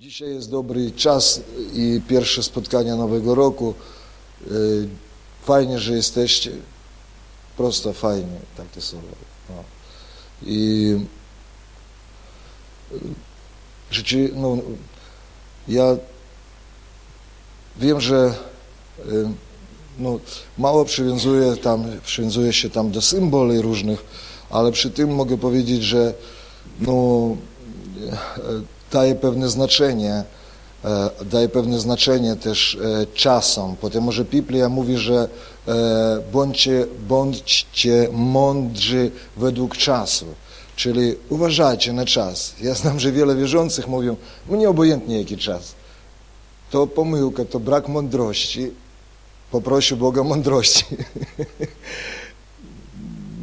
Dzisiaj jest dobry czas i pierwsze spotkania Nowego Roku. Y, Fajnie, że jesteście. Prosto fajnie, takie słowo. No. I y, rzeczy, no, ja wiem, że y, no, mało przywiązuję, tam, przywiązuję się tam do symboli różnych, ale przy tym mogę powiedzieć, że no, daje pewne znaczenie, e, daje pewne znaczenie też e, czasom, ponieważ że Biblia mówi, że e, bądźcie, bądźcie mądrzy według czasu. Czyli uważajcie na czas. Ja znam, że wiele wierzących mówią, mnie obojętnie jaki czas. To pomyłka, to brak mądrości. Poprosił Boga mądrości.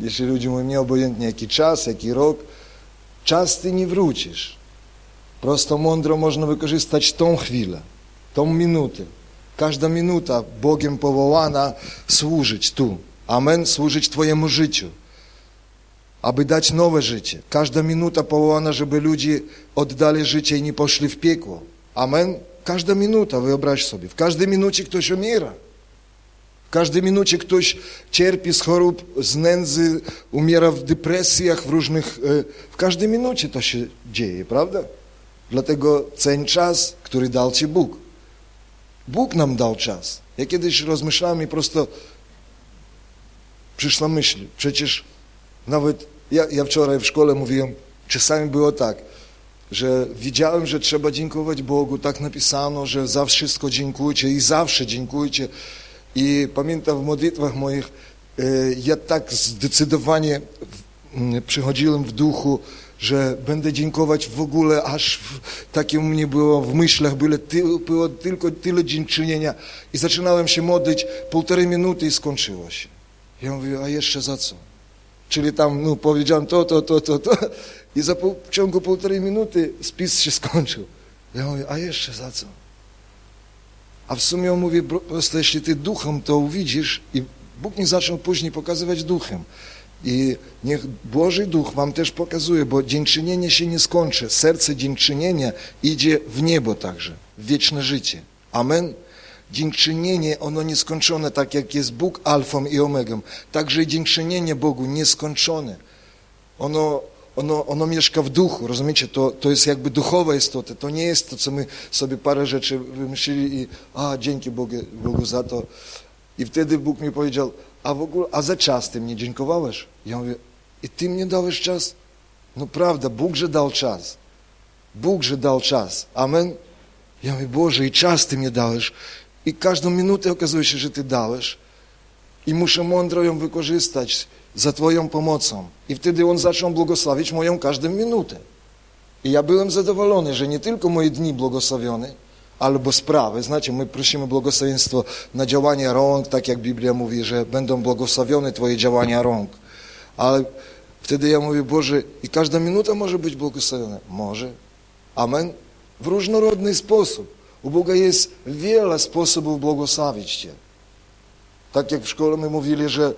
Jeśli ludzie mówią, mnie obojętnie jaki czas, jaki rok, czas ty nie wrócisz. Prosto mądro można wykorzystać tą chwilę, tą minutę. Każda minuta Bogiem powołana służyć tu. Amen, służyć Twojemu życiu. Aby dać nowe życie. Każda minuta powołana, żeby ludzie oddali życie i nie poszli w piekło. Amen. Każda minuta, wyobraź sobie, w każdej minucie ktoś umiera. W każdej minucie ktoś cierpi z chorób, z nędzy, umiera w depresjach, w różnych... W każdej minucie to się dzieje, prawda? Dlatego ceń czas, który dał Ci Bóg. Bóg nam dał czas. Ja kiedyś rozmyślałem i prosto przyszła myśl. Przecież nawet ja, ja wczoraj w szkole mówiłem, czasami było tak, że widziałem, że trzeba dziękować Bogu, tak napisano, że za wszystko dziękujcie i zawsze dziękujcie. I pamiętam w modlitwach moich, e, ja tak zdecydowanie przychodziłem w duchu, że będę dziękować w ogóle, aż takie u mnie było w myślach, było, ty, było tylko tyle dziękczynienia. I zaczynałem się modlić półtorej minuty i skończyło się. Ja mówię, a jeszcze za co? Czyli tam, no, powiedziałem to, to, to, to, to i za pół, w ciągu półtorej minuty spis się skończył. Ja mówię, a jeszcze za co? A w sumie on mówi, prosto jeśli ty duchem to uwidzisz i Bóg nie zaczął później pokazywać duchem. I niech Boży Duch wam też pokazuje, bo dziękczynienie się nie skończy. Serce dziękczynienia idzie w niebo także, w wieczne życie. Amen. Dziękczynienie, ono nieskończone, tak jak jest Bóg alfą i omegą, także i dziękczynienie Bogu nieskończone. Ono, ono, ono mieszka w duchu, rozumiecie? To, to jest jakby duchowa istota, to nie jest to, co my sobie parę rzeczy wymyślili i a, dzięki Bogu, Bogu za to. I wtedy Bóg mi powiedział, a w ogóle, a za czas ty mnie dziękowałeś? Ja mówię, i ty mnie dałeś czas? No prawda, Bóg że dał czas. Bóg że dał czas. Amen? Ja mówię, Boże, i czas ty mnie dałeś. I każdą minutę okazuje się, że ty dałeś. I muszę mądro ją wykorzystać za Twoją pomocą. I wtedy On zaczął błogosławić moją każdą minutę. I ja byłem zadowolony, że nie tylko moje dni błogosławione, albo sprawy. Znacie, my prosimy błogosławieństwo na działania rąk, tak jak Biblia mówi, że będą błogosławione Twoje działania rąk. Ale wtedy ja mówię, Boże, i każda minuta może być błogosławiona. Może. Amen. W różnorodny sposób. U Boga jest wiele sposobów błogosławić Cię. Tak jak w szkole my mówili, że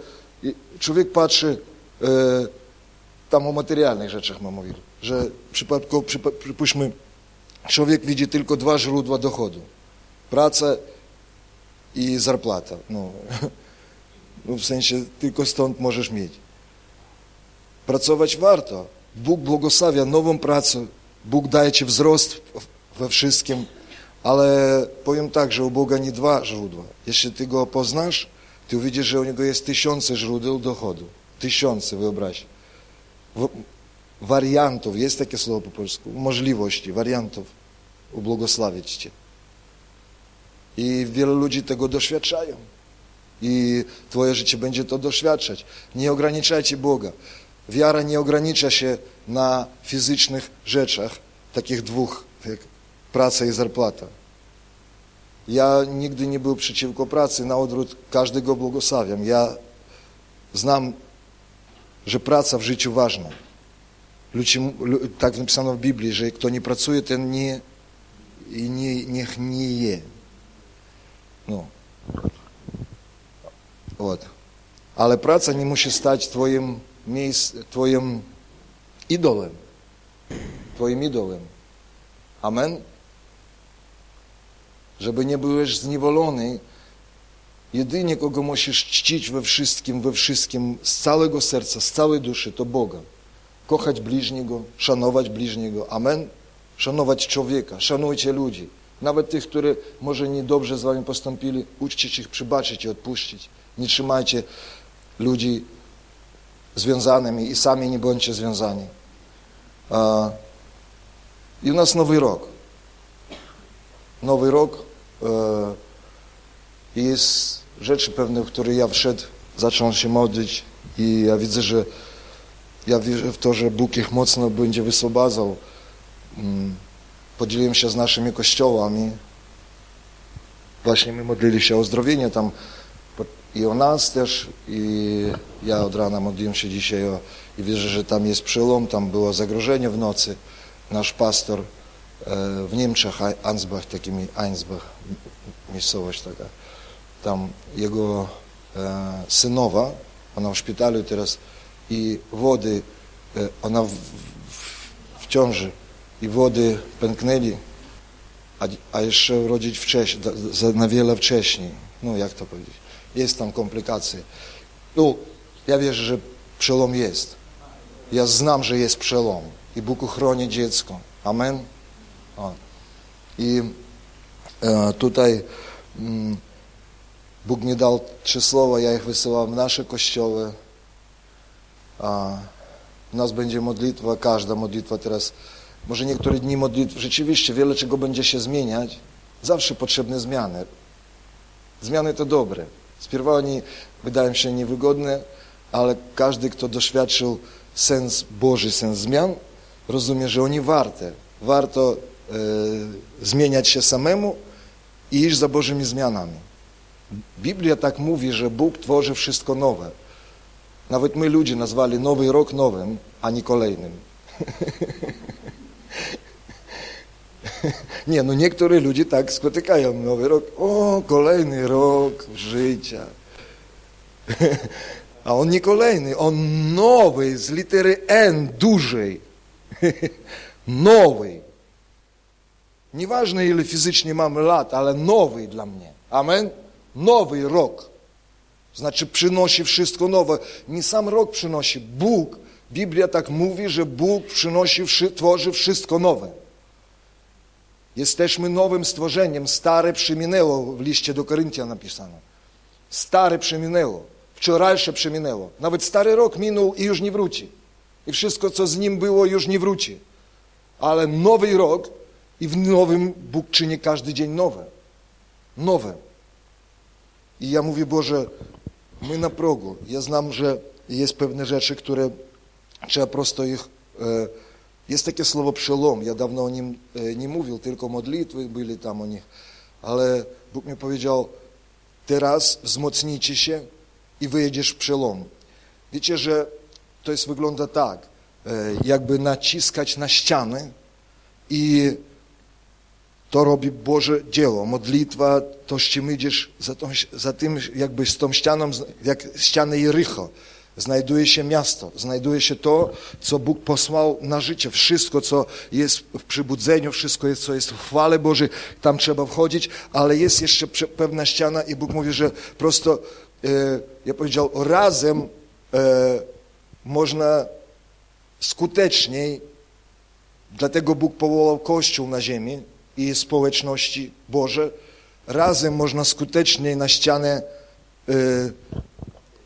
człowiek patrzy, e, tam o materialnych rzeczach my mówili, że w przypadku, przypuśćmy, człowiek widzi tylko dwa źródła dochodu. Praca i zarplata. No, no w sensie tylko stąd możesz mieć. Pracować warto. Bóg błogosławia nową pracę. Bóg daje ci wzrost we wszystkim. Ale powiem tak, że u Boga nie dwa źródła. Jeśli ty go poznasz, ty uwidzisz, że u niego jest tysiące źródeł dochodu. Tysiące, wyobraź wariantów, jest takie słowo po polsku, możliwości, wariantów ubłogosławić Cię. I wielu ludzi tego doświadczają. I Twoje życie będzie to doświadczać. Nie ograniczajcie Boga. Wiara nie ogranicza się na fizycznych rzeczach, takich dwóch, jak praca i zarplata. Ja nigdy nie był przeciwko pracy, na odwrót każdego błogosławiam. Ja znam, że praca w życiu ważna. Ludzie, tak napisano w Biblii, że kto nie pracuje, ten nie, nie, niech nie je. No. Вот. Ale praca nie musi stać twoim, miejsc, twoim idolem. Twoim idolem. Amen? żeby nie byłeś zniewolony. Jedynie kogo musisz czcić we wszystkim, we wszystkim, z całego serca, z całej duszy, to Boga. Kochać bliźniego, szanować bliźniego. Amen. Szanować człowieka, szanujcie ludzi. Nawet tych, którzy może niedobrze z wami postąpili, uczcie ich przybaczyć i odpuścić. Nie trzymajcie ludzi związanymi i sami nie bądźcie związani. I u nas nowy rok. Nowy rok. I jest rzeczy pewne, w które ja wszedł, zaczął się modlić i ja widzę, że ja wierzę w to, że Bóg ich mocno będzie wyswobadzał. Mm, podzieliłem się z naszymi kościołami. Właśnie my modlili się o zdrowienie tam i o nas też. I ja od rana modliłem się dzisiaj o, i wierzę, że tam jest przełom, tam było zagrożenie w nocy. Nasz pastor e, w Niemczech, Ansbach, takimi Einsbach, miejscowość taka, tam jego e, synowa, ona w szpitalu teraz i wody, e, ona w, w, w ciąży i wody pęknęli, a, a jeszcze urodzić wcześniej, na wiele wcześniej. No jak to powiedzieć? Jest tam komplikacje. No, ja wierzę, że przełom jest. Ja znam, że jest przełom i Bóg uchroni dziecko. Amen. O. I e, tutaj mm, Bóg mi dał trzy słowa, ja ich wysyłam w nasze kościoły. U nas będzie modlitwa, każda modlitwa teraz może niektóre dni modlitw, rzeczywiście wiele czego będzie się zmieniać. Zawsze potrzebne zmiany. Zmiany to dobre. Spierwa oni wydają się niewygodne, ale każdy, kto doświadczył sens Boży, sens zmian, rozumie, że oni warte. Warto e, zmieniać się samemu i iść za Bożymi zmianami. Biblia tak mówi, że Bóg tworzy wszystko nowe. Nawet my ludzie nazwali nowy rok nowym, a nie kolejnym. Nie, no niektórzy ludzie tak spotykają nowy rok. O, kolejny rok życia. A on nie kolejny, on nowy, z litery N, dużej. Nowy. Nieważne ile fizycznie mamy lat, ale nowy dla mnie. Amen? Nowy rok. Znaczy przynosi wszystko nowe. Nie sam rok przynosi, Bóg. Biblia tak mówi, że Bóg przynosi, tworzy wszystko nowe. Jesteśmy nowym stworzeniem. Stare przeminęło, w liście do Koryntian napisano. Stare przeminęło. Wczorajsze przeminęło. Nawet stary rok minął i już nie wróci. I wszystko, co z nim było, już nie wróci. Ale nowy rok i w nowym Bóg czyni każdy dzień nowe. Nowe. I ja mówię, Boże, my na progu. Ja znam, że jest pewne rzeczy, które trzeba prosto ich... E, jest takie słowo przelom. Ja dawno o nim e, nie mówił, tylko modlitwy byli tam o nich. Ale Bóg mi powiedział, teraz wzmocnijcie się i wyjedziesz w przelom. Wiecie, że to jest wygląda tak, e, jakby naciskać na ściany i to robi Boże dzieło. Modlitwa, to z czym idziesz za, tą, za tym, jakby z tą ścianą, jak ściany Jericho znajduje się miasto, znajduje się to, co Bóg posłał na życie. Wszystko, co jest w przybudzeniu, wszystko, jest, co jest w chwale Bożej, tam trzeba wchodzić, ale jest jeszcze pewna ściana i Bóg mówi, że prosto, e, ja powiedział, razem e, można skuteczniej, dlatego Bóg powołał Kościół na ziemi i społeczności Boże, razem można skuteczniej na ścianę e,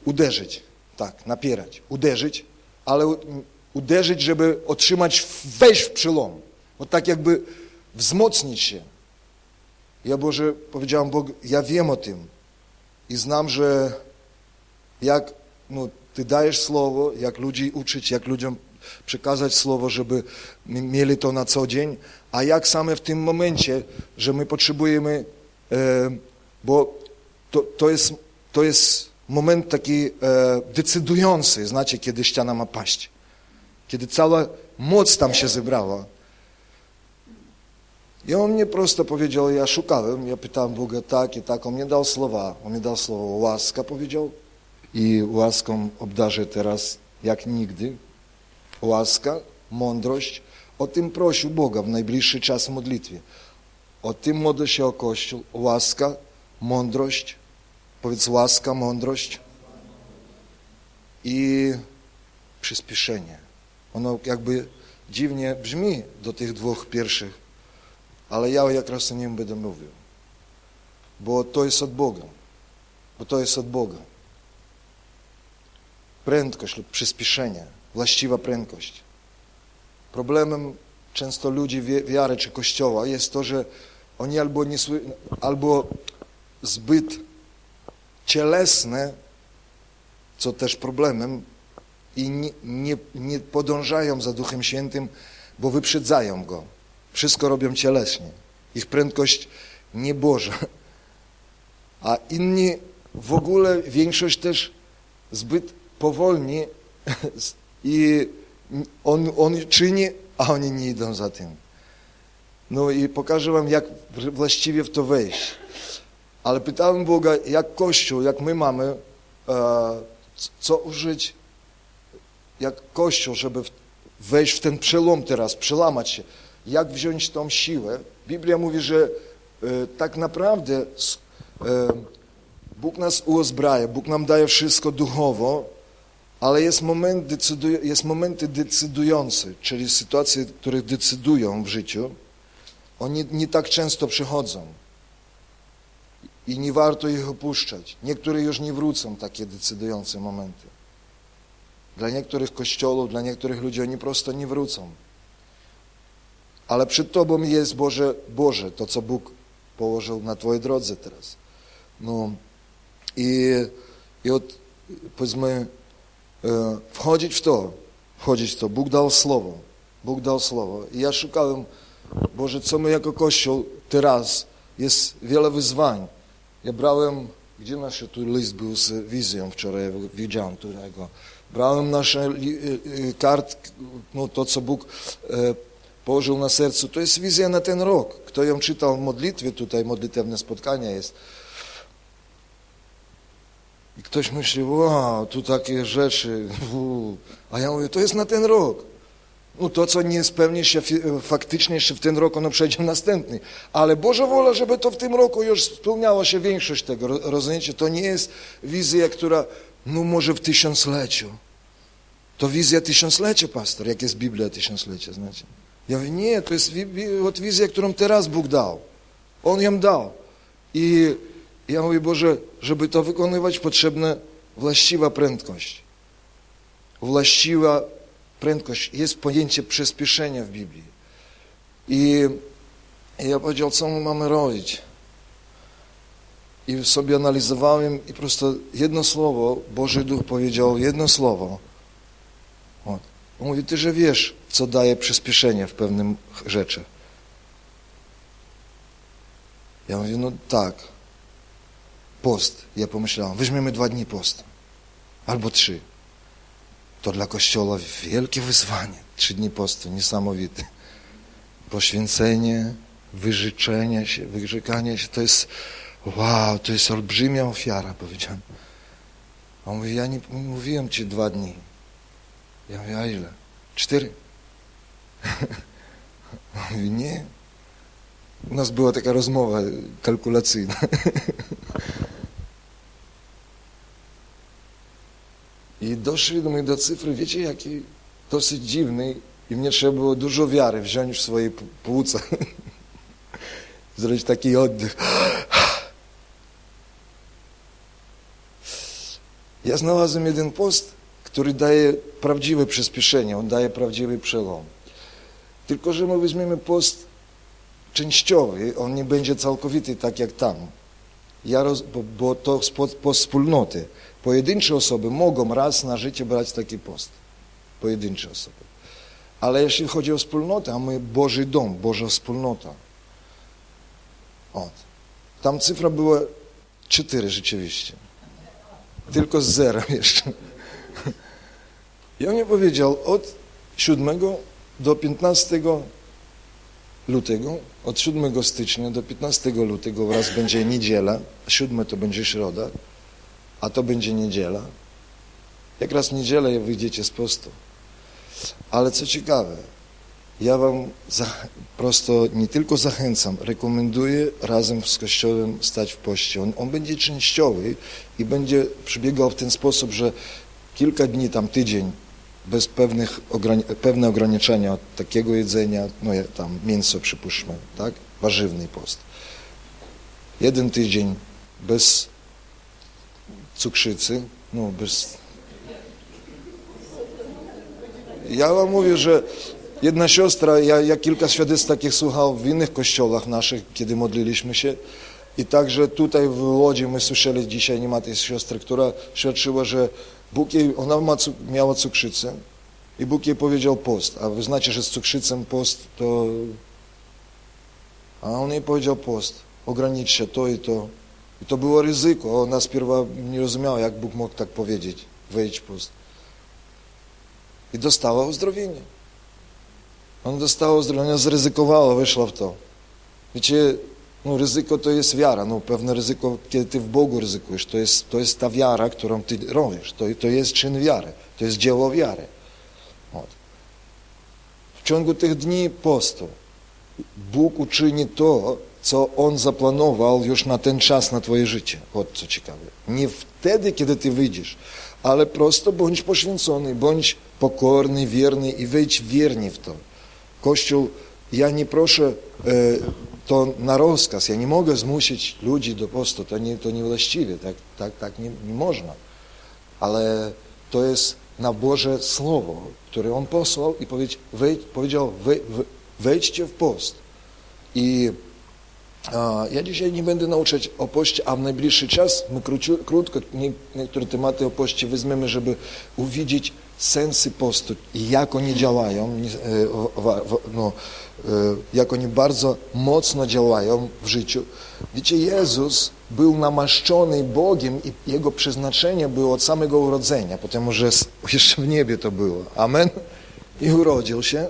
uderzyć tak, napierać, uderzyć, ale uderzyć, żeby otrzymać, wejść w przelom. No tak jakby wzmocnić się. Ja Boże, powiedziałem Bog, ja wiem o tym i znam, że jak no, Ty dajesz słowo, jak ludzi uczyć, jak ludziom przekazać słowo, żeby mieli to na co dzień, a jak same w tym momencie, że my potrzebujemy, e, bo to, to, jest, to jest moment taki e, decydujący, znacie, kiedy ściana ma paść. Kiedy cała moc tam się zebrała. I on mnie prosto powiedział, ja szukałem, ja pytałem Boga tak i tak, on mnie dał słowa, on mi dał słowo łaska, powiedział i łaską obdarzę teraz jak nigdy. Łaska, mądrość, o tym prosił Boga w najbliższy czas modlitwie. o tym modlę się o Kościół. Łaska, mądrość, powiedz łaska, mądrość i przyspieszenie. Ono jakby dziwnie brzmi do tych dwóch pierwszych, ale ja jak o nim będę mówił. Bo to jest od Boga. Bo to jest od Boga. Prędkość lub przyspieszenie, właściwa prędkość. Problemem często ludzi wiary czy Kościoła jest to, że oni albo, nie, albo zbyt cielesne, co też problemem, i nie, nie, nie podążają za Duchem Świętym, bo wyprzedzają Go. Wszystko robią cieleśnie. Ich prędkość nie Boża. A inni w ogóle, większość też zbyt powolni i on, on czyni, a oni nie idą za tym. No i pokażę wam, jak właściwie w to wejść. Ale pytałem Boga, jak Kościół, jak my mamy, e, co użyć, jak Kościół, żeby wejść w ten przelom teraz, przełamać się. Jak wziąć tą siłę? Biblia mówi, że e, tak naprawdę e, Bóg nas uzbraja, Bóg nam daje wszystko duchowo, ale jest, moment jest momenty decydujące, czyli sytuacje, które decydują w życiu. Oni nie tak często przychodzą i nie warto ich opuszczać. Niektóre już nie wrócą, takie decydujące momenty. Dla niektórych kościołów, dla niektórych ludzi oni prosto nie wrócą. Ale przed Tobą jest Boże, Boże, to co Bóg położył na Twojej drodze teraz. No i, i od, powiedzmy, wchodzić w to, wchodzić w to. Bóg dał słowo, Bóg dał słowo. I ja szukałem, Boże, co my jako Kościół teraz, jest wiele wyzwań. Ja brałem, gdzie nasz tu list był z wizją wczoraj, widziałem którego. Brałem nasze e, e, kart, no to co Bóg położył na sercu. To jest wizja na ten rok. Kto ją czytał w modlitwie, tutaj modlitewne spotkania jest. I ktoś myśli, wow, tu takie rzeczy, a ja mówię, to jest na ten rok. No to, co nie spełni się faktycznie jeszcze w ten rok, ono przejdzie następny. Ale Boża wola, żeby to w tym roku już spełniała się większość tego. Rozumiecie? To nie jest wizja, która, no może w tysiącleciu. To wizja tysiąclecia, pastor, jak jest Biblia tysiąclecia, znacie. Ja mówię, nie, to jest wizja, którą teraz Bóg dał. On ją dał. I ja mówię, Boże, żeby to wykonywać, potrzebna właściwa prędkość. Właściwa prędkość. Jest pojęcie przyspieszenia w Biblii. I ja powiedział, co my mamy robić. I sobie analizowałem i prosto jedno słowo, Boży Duch powiedział jedno słowo. On mówi, ty, że wiesz, co daje przyspieszenie w pewnym rzeczy. Ja mówię, no tak. Post. Ja pomyślałem, weźmiemy dwa dni post. Albo trzy. To dla Kościoła wielkie wyzwanie. Trzy dni postu, niesamowite. Poświęcenie, wyżyczenie się, wyrzekanie się, to jest, wow, to jest olbrzymia ofiara, powiedziałem. A on mówi, ja nie mówiłem ci dwa dni. Ja mówię, a ile? Cztery. On mówi, nie. U nas była taka rozmowa kalkulacyjna. I doszli do cyfry, wiecie, jakiej dosyć dziwnej i mnie trzeba było dużo wiary wziąć w swoje płuca. Zrobić taki oddech. Ja znalazłem jeden post, który daje prawdziwe przyspieszenie, on daje prawdziwy przelom. Tylko, że my weźmiemy post częściowy, on nie będzie całkowity tak jak tam. Ja roz, bo, bo to post wspólnoty. Pojedyncze osoby mogą raz na życie brać taki post. Pojedyncze osoby. Ale jeśli chodzi o wspólnotę, a my Boży dom, Boża wspólnota. Ot. Tam cyfra była cztery rzeczywiście. Tylko z zerem jeszcze. I on powiedział, od 7 do 15 lutego, od 7 stycznia do 15 lutego wraz będzie niedziela, a 7 to będzie środa, a to będzie niedziela. Jak raz niedzielę wyjdziecie z postu. Ale co ciekawe, ja wam za, prosto nie tylko zachęcam, rekomenduję razem z Kościołem stać w poście. On, on będzie częściowy i będzie przebiegał w ten sposób, że kilka dni, tam tydzień, bez pewnych ograni pewne ograniczenia takiego jedzenia, no tam mięso przypuszczmy, tak? Warzywny post. Jeden tydzień bez cukrzycy, no bez... Ja wam mówię, że jedna siostra, ja, ja kilka świadectw takich słuchał w innych kościołach naszych, kiedy modliliśmy się i także tutaj w Łodzi my słyszeli dzisiaj, nie ma tej siostry, która świadczyła, że Bóg jej, ona ma, miała cukrzycę i Bóg jej powiedział post, a wy znacie, że z cukrzycą post to... A on jej powiedział post, ogranicz się to i to. I to było ryzyko. Ona spierwa nie rozumiała, jak Bóg mógł tak powiedzieć, wejdź post. I dostała uzdrowienie. Ona dostała uzdrowienie, zryzykowała, wyszła w to. Wiecie, no, ryzyko to jest wiara, no, pewne ryzyko, kiedy ty w Bogu ryzykujesz, to jest, to jest ta wiara, którą ty robisz, to, to jest czyn wiary, to jest dzieło wiary. W ciągu tych dni postu Bóg uczyni to, co On zaplanował już na ten czas na twoje życie. Od co ciekawe. Nie wtedy, kiedy ty wyjdziesz, ale prosto bądź poświęcony, bądź pokorny, wierny i wejdź wiernie w to. Kościół, ja nie proszę... E, to na rozkaz, ja nie mogę zmusić ludzi do postu, to, nie, to niewłaściwie, tak, tak, tak nie, nie można. Ale to jest na Boże Słowo, które On posłał i wejdź, powiedział, wejdźcie w post. I a, ja dzisiaj nie będę nauczać o poście, a w najbliższy czas my króciu, krótko niektóre tematy o poście weźmiemy, żeby uwidzieć sensy postu i jak oni działają, e, no, e, jak oni bardzo mocno działają w życiu. Wiecie, Jezus był namaszczony Bogiem i Jego przeznaczenie było od samego urodzenia, potem może jeszcze w niebie to było. Amen? I urodził się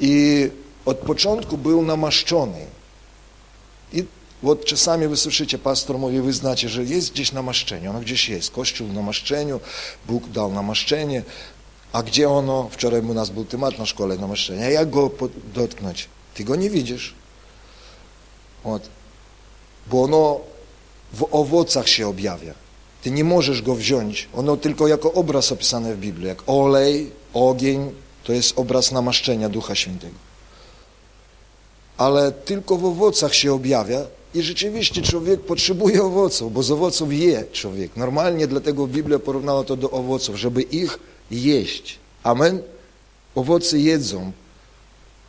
i od początku był namaszczony. I вот czasami wy słyszycie, pastor mówi, wy znacie, że jest gdzieś namaszczenie, ono gdzieś jest, Kościół w namaszczeniu, Bóg dał namaszczenie, a gdzie ono? Wczoraj u nas był temat na szkole namaszczenia, jak go dotknąć? Ty go nie widzisz. Вот bo ono w owocach się objawia. Ty nie możesz go wziąć, ono tylko jako obraz opisane w Biblii, jak olej, ogień, to jest obraz namaszczenia Ducha Świętego. Ale tylko w owocach się objawia i rzeczywiście człowiek potrzebuje owoców, bo z owoców je człowiek. Normalnie dlatego Biblia porównała to do owoców, żeby ich jeść. Amen? Owoce jedzą,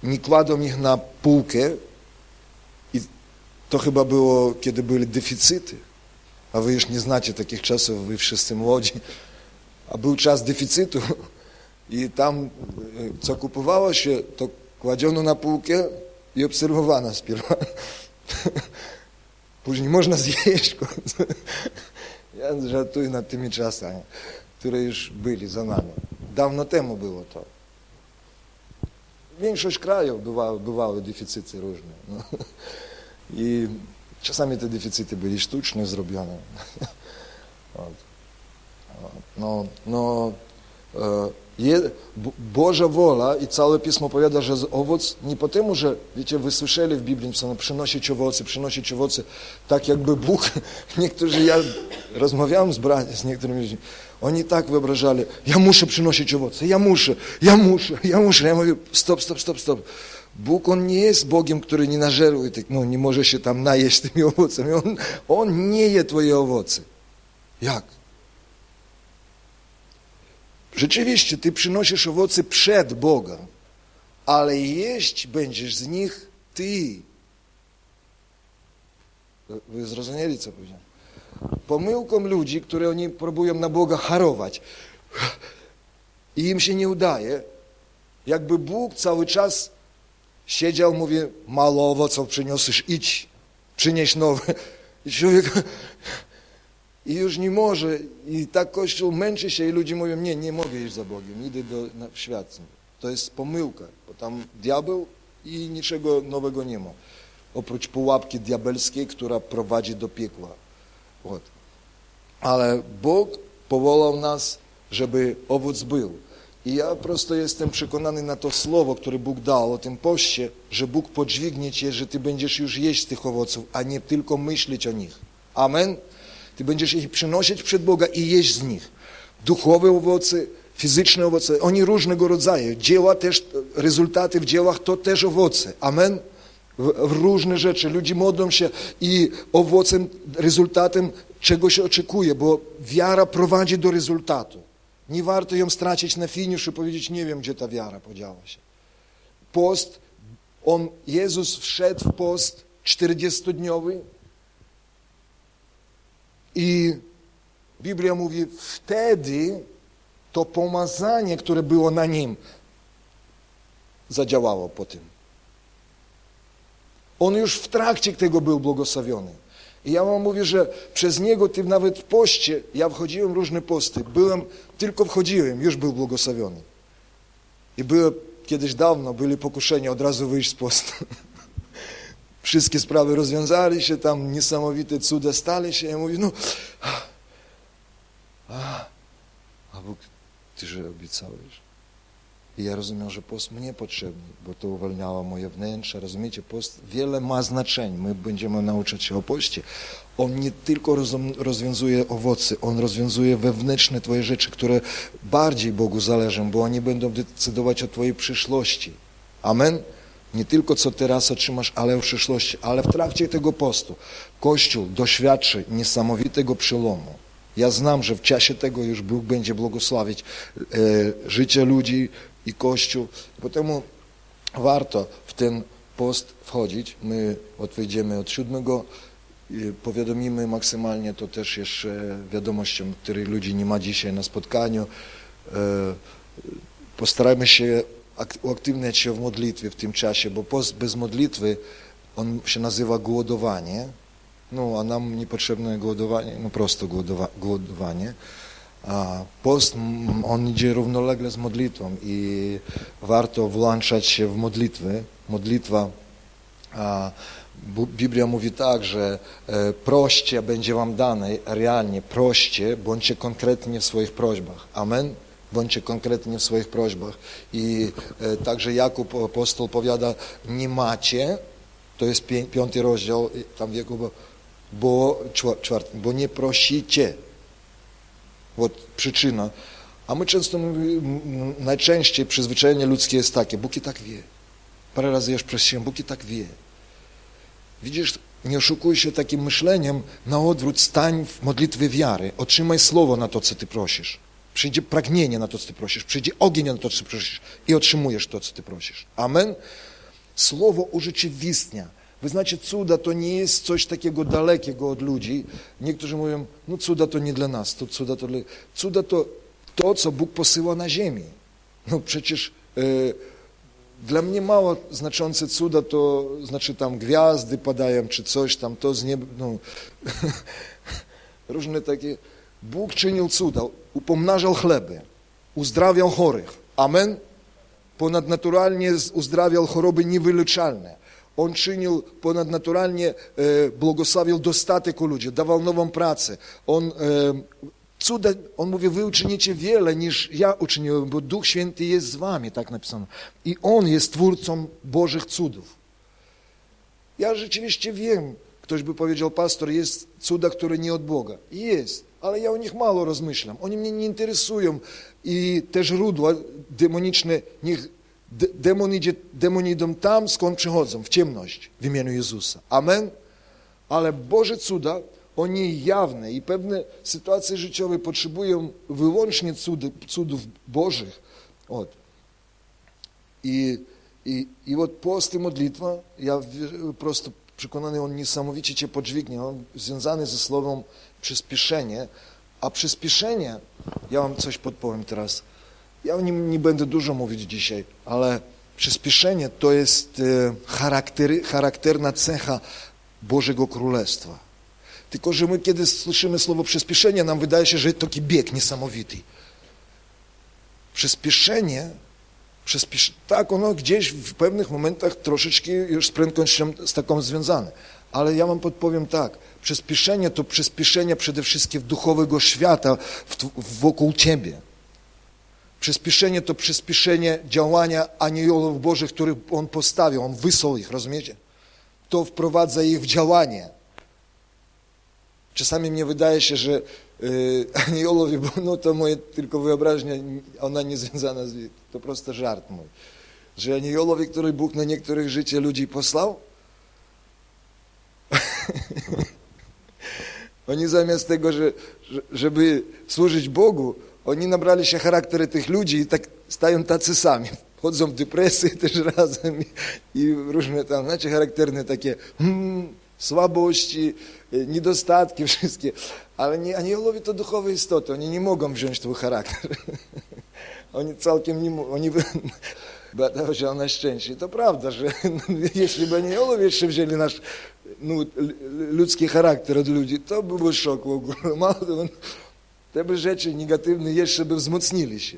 nie kładą ich na półkę, to chyba było, kiedy były deficyty, a wy już nie znacie takich czasów, wy wszyscy młodzi, a był czas deficytu i tam, co kupowało się, to kładziono na półkę i obserwowano spierwa. Później można zjeść. Tymi czasami, które już byli za nami. Dawno temu było to. Większość krajów bywały, bywały deficyty różne. No. I czasami te deficyty byli sztucznie zrobione. No, no, Boża wola i całe Pismo powiada, że owoc nie po temu, że, wiecie, wy słyszeli w Biblii napisane, przynosić owoce, przynosić owoce, tak jakby Bóg, niektórzy, ja rozmawiałem z braćmi, z niektórymi ludźmi, oni tak wyobrażali, ja muszę przynosić owoce, ja muszę, ja muszę, ja muszę. Ja mówię, stop, stop, stop, stop. Bóg, On nie jest Bogiem, który nie nażeruje, no nie może się tam najeść tymi owocami. On, on nie je twoje owoce. Jak? Rzeczywiście, ty przynosisz owoce przed Bogiem, ale jeść będziesz z nich ty. Wy zrozumieli, co powiedziałem? Pomyłką ludzi, które oni próbują na Boga harować i im się nie udaje, jakby Bóg cały czas siedział, mówi, mało owoców przyniosłeś, idź, przynieś nowe. I człowiek i już nie może, i tak Kościół męczy się i ludzie mówią, nie, nie mogę iść za Bogiem, idę do, na, w świat. To jest pomyłka, bo tam diabeł i niczego nowego nie ma. Oprócz pułapki diabelskiej, która prowadzi do piekła. Вот. Ale Bóg powołał nas, żeby owoc był. I ja prosto jestem przekonany na to słowo, które Bóg dał o tym poście, że Bóg podźwignie cię, że ty będziesz już jeść tych owoców, a nie tylko myśleć o nich. Amen? Ty będziesz ich przynosić przed Boga i jeść z nich. Duchowe owoce, fizyczne owoce, oni różnego rodzaju. Dzieła też, rezultaty w dziełach to też owoce. Amen? W, w różne rzeczy. Ludzie modlą się i owocem, rezultatem czegoś oczekuje, bo wiara prowadzi do rezultatu. Nie warto ją stracić na finiszu powiedzieć, nie wiem, gdzie ta wiara podziała się. Post, on, Jezus wszedł w post 40-dniowy i Biblia mówi, wtedy to pomazanie, które było na nim, zadziałało po tym. On już w trakcie tego był błogosławiony. I ja wam mówię, że przez niego ty nawet w poście, ja wchodziłem w różne posty, byłem, tylko wchodziłem, już był błogosławiony. I było kiedyś dawno, byli pokuszenia od razu wyjść z postu. Wszystkie sprawy rozwiązali się, tam niesamowite cuda stali się. Ja mówię, no, a, a Bóg, Ty, że obiecałeś. I ja rozumiem, że post mnie potrzebny, bo to uwalniało moje wnętrze. Rozumiecie, post wiele ma znaczeń. My będziemy nauczać się o poście. On nie tylko rozwiązuje owoce, on rozwiązuje wewnętrzne Twoje rzeczy, które bardziej Bogu zależą, bo oni będą decydować o Twojej przyszłości. Amen? Nie tylko co teraz otrzymasz, ale w przyszłości. Ale w trakcie tego postu Kościół doświadczy niesamowitego przełomu. Ja znam, że w czasie tego już Bóg będzie błogosławić e, życie ludzi i Kościół. Potem warto w ten post wchodzić. My odwejdziemy od siódmego powiadomimy maksymalnie to też jeszcze wiadomością, której ludzi nie ma dzisiaj na spotkaniu. E, postarajmy się uaktywniać się w modlitwie w tym czasie, bo post bez modlitwy, on się nazywa głodowanie, no a nam niepotrzebne głodowanie, no prosto głodowa, głodowanie. A post, on idzie równolegle z modlitwą i warto włączać się w modlitwy. Modlitwa, a, Biblia mówi tak, że e, proście będzie wam dane, realnie proście, bądźcie konkretnie w swoich prośbach. Amen? Bądźcie konkretnie w swoich prośbach. I e, także Jakub apostol powiada, nie macie, to jest piąty rozdział, tam w Jakuba, bo, czwarty, bo nie prosicie. Вот przyczyna. A my często, najczęściej przyzwyczajenie ludzkie jest takie, Bóg i tak wie. Parę razy już prosiłem, Bóg i tak wie. Widzisz, nie oszukuj się takim myśleniem, na odwrót stań w modlitwie wiary, otrzymaj słowo na to, co ty prosisz. Przyjdzie pragnienie na to, co ty prosisz, przyjdzie ogień na to, co ty prosisz i otrzymujesz to, co ty prosisz. Amen? Słowo urzeczywistnia. Wy znacie, cuda to nie jest coś takiego dalekiego od ludzi. Niektórzy mówią, no cuda to nie dla nas, to cuda to dla... Cuda to to, co Bóg posyła na ziemi. No przecież e, dla mnie mało znaczące cuda to znaczy tam gwiazdy padają, czy coś tam, to z nieba, no różne takie... Bóg czynił cuda, upomnażał chleby, uzdrawiał chorych. Amen? Ponadnaturalnie uzdrawiał choroby niewyleczalne on czynił ponadnaturalnie, e, błogosławił dostatek u ludzi, dawał nową pracę. On, e, cuda, on mówi, wy uczynicie wiele niż ja uczyniłem, bo Duch Święty jest z wami, tak napisano. I On jest twórcą Bożych cudów. Ja rzeczywiście wiem, ktoś by powiedział, pastor, jest cuda, które nie od Boga. Jest, ale ja o nich mało rozmyślam. Oni mnie nie interesują i te źródła demoniczne, niech demon idzie, demoni idą tam, skąd przychodzą, w ciemność, w imieniu Jezusa. Amen? Ale Boże cuda, one jawne i pewne sytuacje życiowe potrzebują wyłącznie cudów Bożych. Od. I, i, I od post modlitwa, ja prosto przekonany, on niesamowicie Cię podźwignie, on związany ze słowem przyspieszenie, a przyspieszenie, ja Wam coś podpowiem teraz, ja o nim nie będę dużo mówić dzisiaj, ale przyspieszenie to jest e, charaktery, charakterna cecha Bożego Królestwa. Tylko, że my kiedy słyszymy słowo przyspieszenie, nam wydaje się, że to taki bieg niesamowity. Przyspieszenie, przyspiesz... tak ono gdzieś w pewnych momentach troszeczkę już z prędkością z taką związane. Ale ja wam podpowiem tak, przyspieszenie to przyspieszenie przede wszystkim duchowego świata wokół ciebie. Przyspieszenie to przyspieszenie działania aniołów Bożych, których On postawił, On wysłał ich, rozumiecie? To wprowadza ich w działanie. Czasami mnie wydaje się, że y, aniołowie, no to moje tylko wyobraźnia, ona nie związana z... To prosto żart mój. Że aniołowie, których Bóg na niektórych życie ludzi posłał, oni zamiast tego, że, żeby służyć Bogu, oni nabrali się charaktery tych ludzi i tak stają tacy sami. Wchodzą w depresję też razem i, i różne tam, znaczy charakterne takie hmm, słabości, y, niedostatki wszystkie. Ale nie, aniołowie to duchowe istoty, oni nie mogą wziąć twój charakter. Oni całkiem nie mogą, oni Beata na szczęście. To prawda, że jeśli by aniołowie jeszcze wzięli nasz ludzki charakter od ludzi, to by był szok w ogóle. Mało te by rzeczy negatywne jeszcze by wzmocnili się.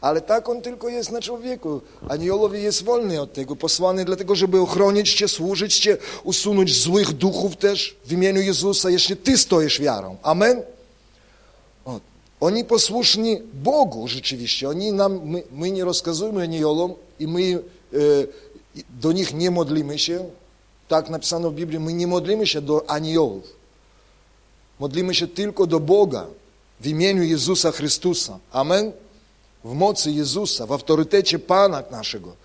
Ale tak on tylko jest na człowieku. Aniołowie jest wolny od tego, posłany dlatego, żeby ochronić Cię, służyć Cię, usunąć złych duchów też w imieniu Jezusa, jeśli Ty stoisz wiarą. Amen? Oni posłuszni Bogu rzeczywiście. Oni nam, my, nie rozkazujemy aniolom i my do nich nie modlimy się. Tak napisano w Biblii, my nie modlimy się do aniołów. Modlimy się tylko do Boga w imieniu Jezusa Chrystusa. Amen? W mocy Jezusa, w autorytecie Pana naszego.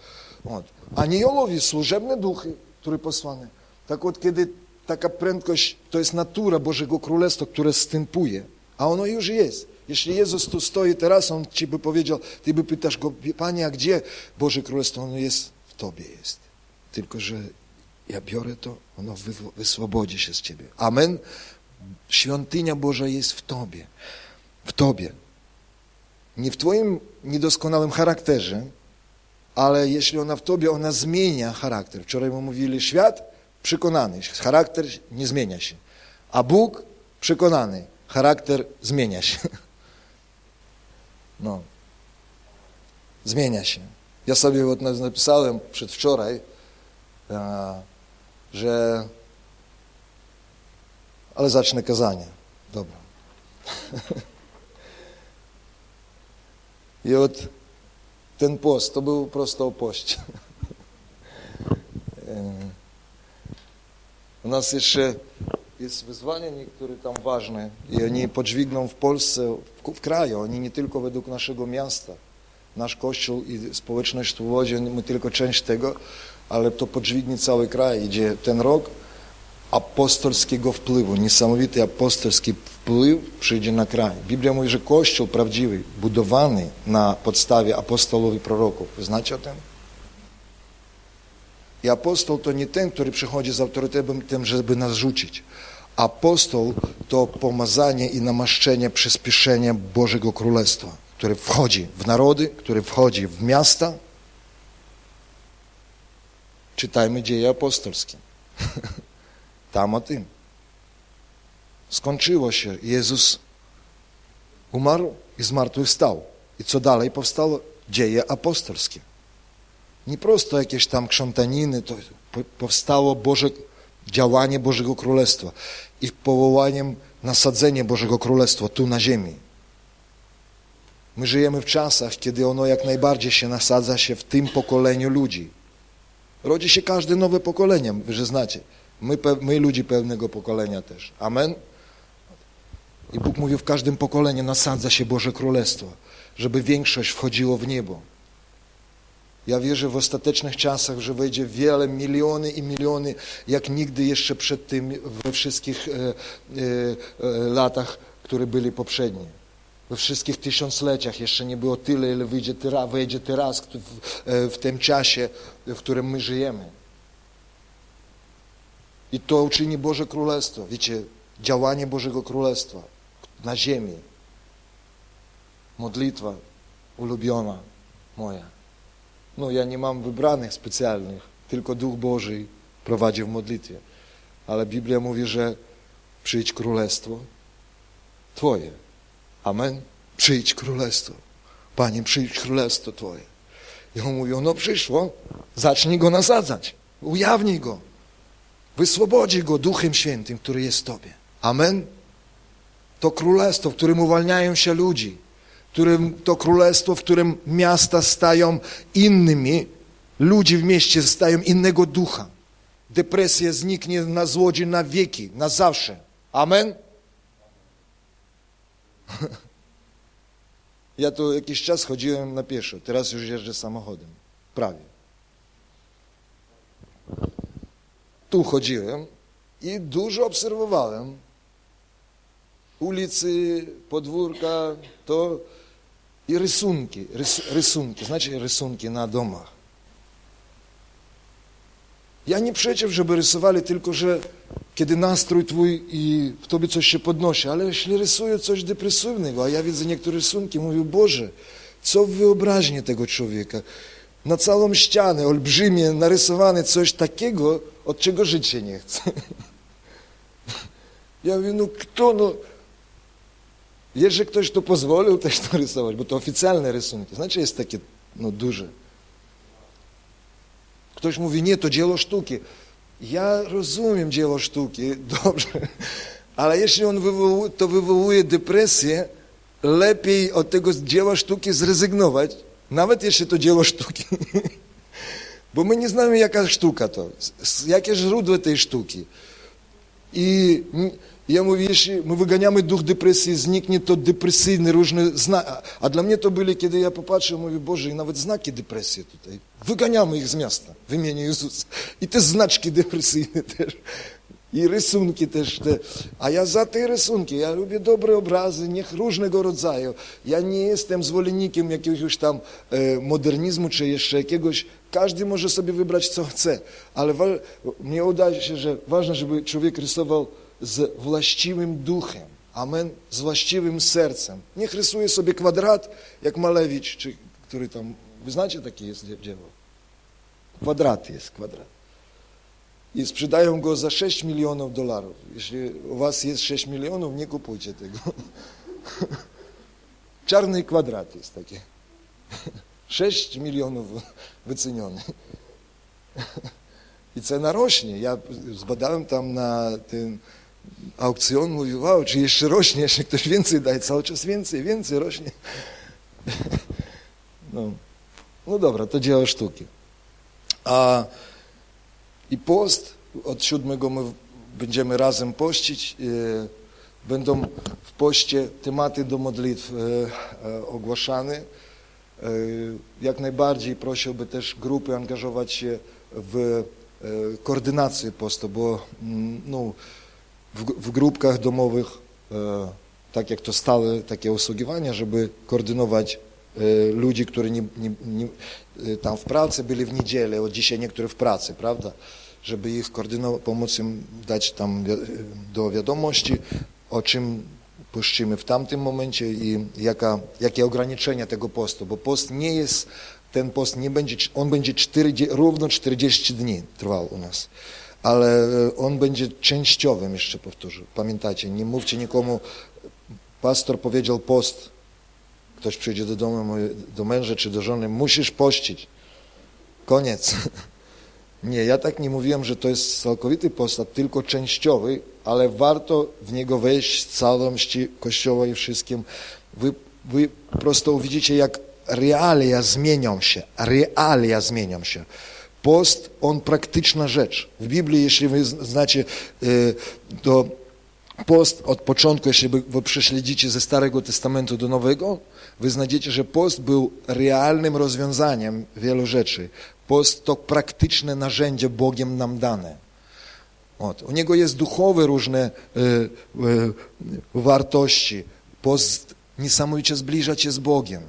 Вот. Aniołowie, służebne duchy, które posłane. Tak вот, kiedy taka prędkość, to jest natura Bożego Królestwa, które stępuje, a ono już jest. Jeśli Jezus tu stoi teraz, On ci by powiedział, ty by pytasz Go, Panie, a gdzie Boże Królestwo? Ono jest, w Tobie jest. Tylko, że ja biorę to, ono wyswobodzi się z Ciebie. Amen. Świątynia Boża jest w Tobie w Tobie. Nie w Twoim niedoskonałym charakterze, ale jeśli ona w Tobie, ona zmienia charakter. Wczoraj my mówili, świat przekonany, charakter nie zmienia się. A Bóg przekonany, charakter zmienia się. No. Zmienia się. Ja sobie вот napisałem przedwczoraj, że... Ale zacznę kazanie. Dobra. I od ten post, to był prosto o poście. U nas jeszcze jest wyzwanie niektóre tam ważne i oni podźwigną w Polsce, w, w kraju, oni nie tylko według naszego miasta. Nasz kościół i społeczność w Łodzi, my tylko część tego, ale to podźwignie cały kraj. Idzie ten rok apostolskiego wpływu, niesamowity apostolski wpływ przyjdzie na kraj. Biblia mówi, że Kościół prawdziwy, budowany na podstawie apostołów i proroków. Znacie o tym? I apostoł to nie ten, który przychodzi z autorytetem tym, żeby nas rzucić. Apostoł to pomazanie i namaszczenie, przyspieszenie Bożego Królestwa, które wchodzi w narody, które wchodzi w miasta. Czytajmy dzieje apostolskie. Tam o tym. Skończyło się. Jezus umarł i zmartwychwstał. I co dalej powstało? Dzieje apostolskie. Nie prosto jakieś tam krzątaniny, to powstało Boże, działanie Bożego Królestwa i powołaniem nasadzenie Bożego Królestwa tu na ziemi. My żyjemy w czasach, kiedy ono jak najbardziej się nasadza się w tym pokoleniu ludzi. Rodzi się każde nowe pokolenie, wy że znacie. My, my ludzi pewnego pokolenia też. Amen? I Bóg mówi, w każdym pokoleniu nasadza się Boże Królestwo, żeby większość wchodziło w niebo. Ja wierzę w ostatecznych czasach, że wejdzie wiele, miliony i miliony, jak nigdy jeszcze przed tym we wszystkich e, e, e, latach, które byli poprzednie. We wszystkich tysiącleciach jeszcze nie było tyle, ile wyjdzie, teraz w, e, w tym czasie, w którym my żyjemy. I to uczyni Boże Królestwo. Wiecie, działanie Bożego Królestwa na ziemi. Modlitwa ulubiona moja. No ja nie mam wybranych specjalnych, tylko Duch Boży prowadzi w modlitwie. Ale Biblia mówi, że przyjdź Królestwo Twoje. Amen. Przyjdź Królestwo. Panie, przyjdź Królestwo Twoje. I on mówi, ono przyszło, zacznij go nasadzać, ujawnij go. Wyswobodzi go Duchem Świętym, który jest w Tobie. Amen. To królestwo, w którym uwalniają się ludzi. to królestwo, w którym miasta stają innymi, ludzie w mieście stają innego ducha. Depresja zniknie na złodzi na wieki, na zawsze. Amen? Ja tu jakiś czas chodziłem na pieszo, teraz już jeżdżę samochodem. Prawie. Tu chodziłem i dużo obserwowałem ulicy, podwórka, to i rysunki, rys, rysunki, znacie rysunki na domach. Ja nie przeciw, żeby rysowali, tylko że kiedy nastrój twój i w tobie coś się podnosi, ale jeśli rysuję coś depresywnego, a ja widzę niektóre rysunki, mówię, Boże, co w tego człowieka? Na całą ścianę, olbrzymie, narysowane coś takiego, od czego żyć się nie chce. Ja mówię, no kto, no... Jeżeli ktoś to pozwolił też to rysować, bo to oficjalne rysunki, znaczy jest takie, no duże. Ktoś mówi, nie, to dzieło sztuki. Ja rozumiem dzieło sztuki, dobrze, ale jeśli on wywołuje, to wywołuje depresję, lepiej od tego dzieła sztuki zrezygnować, nawet jeśli to dzieło sztuki. Bo my nie znamy, jaka sztuka to, jakie źródło tej sztuki. I ja mówię, jeśli my wyganiamy duch depresji, zniknie to depresyjne różne znaki. A dla mnie to byli, kiedy ja popatrzyłem, mówię, Boże, i nawet znaki depresji tutaj. Wyganiamy ich z miasta w imieniu Jezusa. I te znaczki depresyjne też. I rysunki też te. A ja za te rysunki, ja lubię dobre obrazy, niech różnego rodzaju. Ja nie jestem zwolennikiem jakiegoś tam e, modernizmu, czy jeszcze jakiegoś. Każdy może sobie wybrać, co chce. Ale mnie udaje się, że ważne, żeby człowiek rysował z właściwym duchem. Amen. Z właściwym sercem. Niech rysuje sobie kwadrat, jak Malewicz, czy który tam, wy znacie takie jest dzieło? Kwadrat jest, kwadrat. I sprzedają go za 6 milionów dolarów. Jeśli u was jest 6 milionów, nie kupujcie tego. Czarny kwadrat jest takie. 6 milionów wyceniony. I cena rośnie. Ja zbadałem tam na tym aukcjon, mówił, wow, czy jeszcze rośnie, jeszcze ktoś więcej daje, cały czas więcej, więcej rośnie. No, no dobra, to dzieło sztuki. A, I post, od siódmego my będziemy razem pościć, e, będą w poście tematy do modlitw e, e, ogłaszane. Jak najbardziej prosiłby też grupy angażować się w koordynację postu, bo mm, no, w, grupkach domowych, e, tak jak to stałe takie usługiwania, żeby koordynować e, ludzi, którzy nie, nie, nie, e, tam w pracy byli w niedzielę, od dzisiaj niektórzy w pracy, prawda? Żeby ich koordynować, pomóc im dać tam do wiadomości, o czym puszczymy w tamtym momencie i jaka, jakie ograniczenia tego postu, bo post nie jest, ten post nie będzie, on będzie 4, równo 40 dni trwał u nas ale e, on będzie częściowym, jeszcze powtórzę. Pamiętajcie, nie mówcie nikomu, pastor powiedział post, ktoś przyjdzie do domu, do męża czy do żony, musisz pościć. Koniec. Nie, ja tak nie mówiłem, że to jest całkowity post, tylko częściowy, ale warto w niego wejść z całości Kościoła i wszystkim. Wy, wy prosto uwidzicie, jak realia zmienią się, realia zmienią się. Post, on praktyczna rzecz. W Biblii, jeśli wy znacie, to post od początku, jeśli wy prześledzicie ze Starego Testamentu do Nowego, wy znajdziecie, że post był realnym rozwiązaniem wielu rzeczy. Post to praktyczne narzędzie Bogiem nam dane. Od. U niego jest duchowe różne y, y, wartości. Post niesamowicie zbliża cię z Bogiem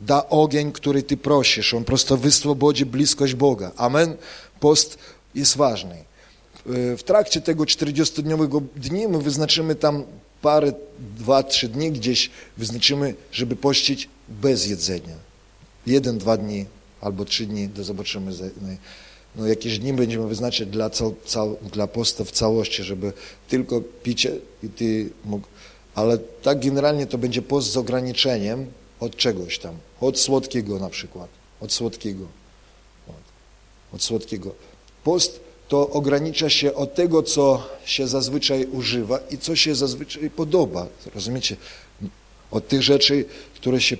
da ogień, który Ty prosisz. On prosto wyswobodzi bliskość Boga. Amen. Post jest ważny. W trakcie tego 40-dniowego dni my wyznaczymy tam parę, dwa, trzy dni gdzieś wyznaczymy, żeby pościć bez jedzenia. Jeden, dwa dni albo trzy dni, to zobaczymy. No, jakieś dni będziemy wyznaczać dla, cał, cał, dla posta w całości, żeby tylko picie i ty mógł. Ale tak generalnie to będzie post z ograniczeniem, od czegoś tam, od słodkiego na przykład, od słodkiego, od, od słodkiego. Post to ogranicza się od tego, co się zazwyczaj używa i co się zazwyczaj podoba, rozumiecie? Od tych rzeczy, które się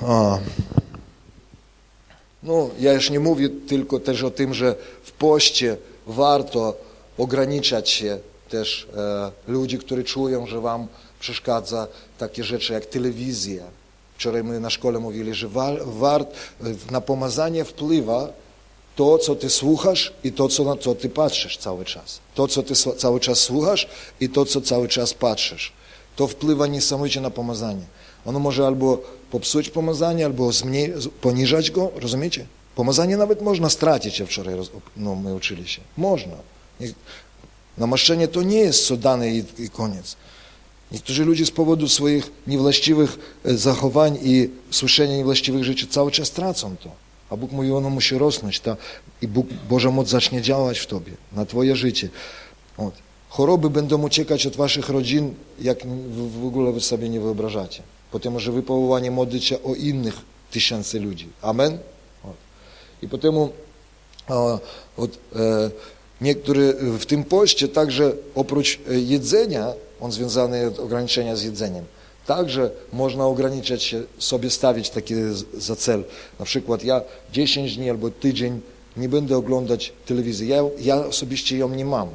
a, no, ja już nie mówię tylko też o tym, że w poście warto ograniczać się też e, ludzi, którzy czują, że wam przeszkadza takie rzeczy jak telewizja. Wczoraj my na szkole mówili, że war, war, na pomazanie wpływa to, co ty słuchasz i to, co, na co ty patrzysz cały czas. To, co ty cały czas słuchasz i to, co cały czas patrzysz. To wpływa niesamowicie na pomazanie. Ono może albo popsuć pomazanie, albo zmniej, poniżać go, rozumiecie? Pomazanie nawet można stracić, jak wczoraj no, my uczyli się. Można. Namaszczenie to nie jest co dane i, i koniec. Niektórzy ludzie z powodu swoich niewłaściwych e, zachowań i słyszenia niewłaściwych rzeczy cały czas tracą to. A Bóg mówi, ono musi rosnąć ta, i Bóg, Boża moc zacznie działać w tobie, na twoje życie. Ot. Choroby będą uciekać od waszych rodzin, jak w ogóle wy sobie nie wyobrażacie. Potem, że wy powołanie się o innych tysięcy ludzi. Amen? Ot. I potem o, e, niektórzy w tym poście także oprócz e, jedzenia on związany ograniczenia z jedzeniem, Także można ograniczać się, sobie stawić takie za cel. Na przykład ja 10 dni albo tydzień nie będę oglądać telewizji. Ja, ja osobiście ją nie mam.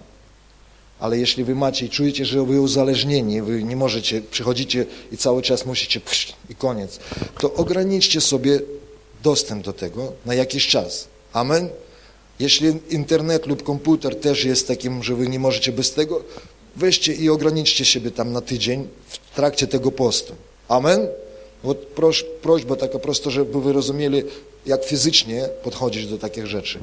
Ale jeśli wy macie i czujecie, że wy uzależnieni, wy nie możecie, przychodzicie i cały czas musicie psz, i koniec, to ograniczcie sobie dostęp do tego na jakiś czas. Amen? Jeśli internet lub komputer też jest takim, że wy nie możecie bez tego, weźcie i ograniczcie siebie tam na tydzień w trakcie tego postu. Amen? Вот прош, просьба taka prosto, żeby wy rozumieli, jak fizycznie podchodzić do takich rzeczy.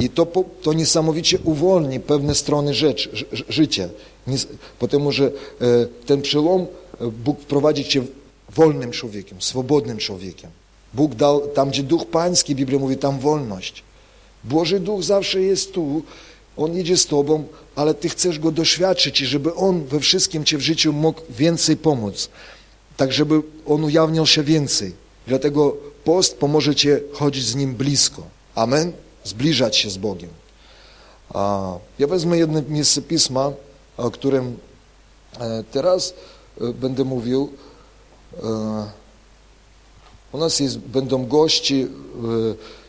I to, to niesamowicie uwolni pewne strony rzeczy, życia. Ponieważ że ten przełom Bóg wprowadzi cię wolnym człowiekiem, swobodnym człowiekiem. Bóg dał, tam gdzie Duch Pański, Biblia mówi, tam wolność. Boży Duch zawsze jest tu, on idzie z Tobą, ale Ty chcesz Go doświadczyć i żeby On we wszystkim Cię w życiu mógł więcej pomóc. Tak, żeby On ujawniał się więcej. Dlatego post pomoże Cię chodzić z Nim blisko. Amen? Zbliżać się z Bogiem. A ja wezmę jedno miejsce Pisma, o którym e, teraz e, będę mówił. E, u nas jest, będą gości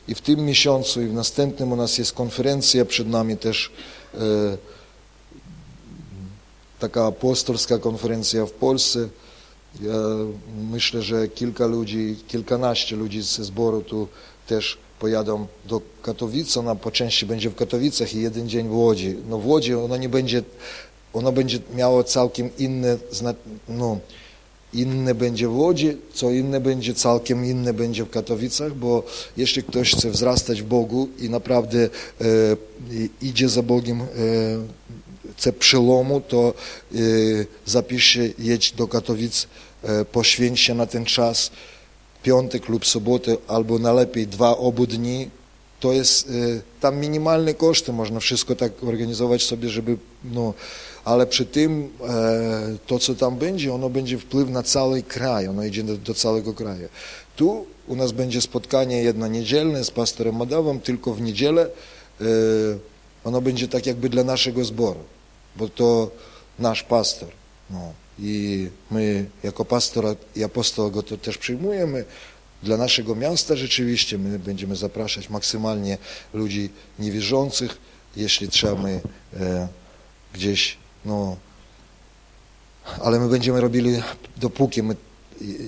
i w tym miesiącu, i w następnym u nas jest konferencja, przed nami też taka apostolska konferencja w Polsce. Ja myślę, że kilka ludzi, kilkanaście ludzi ze zboru tu też pojadą do Katowic. Ona po części będzie w Katowicach i jeden dzień w Łodzi. No w Łodzi ona nie będzie, ona będzie miała całkiem inne, no, inne będzie w Łodzi, co inne będzie, całkiem inne będzie w Katowicach, bo jeśli ktoś chce wzrastać w Bogu i naprawdę e, idzie za Bogiem, e, chce przełomu, to e, zapisz się, jedź do Katowic, e, poświęć się na ten czas, piątek lub sobotę, albo najlepiej dwa obu dni, to jest e, tam minimalne koszty, można wszystko tak organizować sobie, żeby, no, ale przy tym e, to, co tam będzie, ono będzie wpływ na cały kraj, ono idzie do, do całego kraju. Tu u nas będzie spotkanie jedno niedzielne z pastorem Madawą, tylko w niedzielę e, ono będzie tak jakby dla naszego zboru, bo to nasz pastor. No. I my jako pastor i apostoł go to też przyjmujemy, dla naszego miasta rzeczywiście my będziemy zapraszać maksymalnie ludzi niewierzących, jeśli trzeba my e, gdzieś, no, ale my będziemy robili, dopóki my,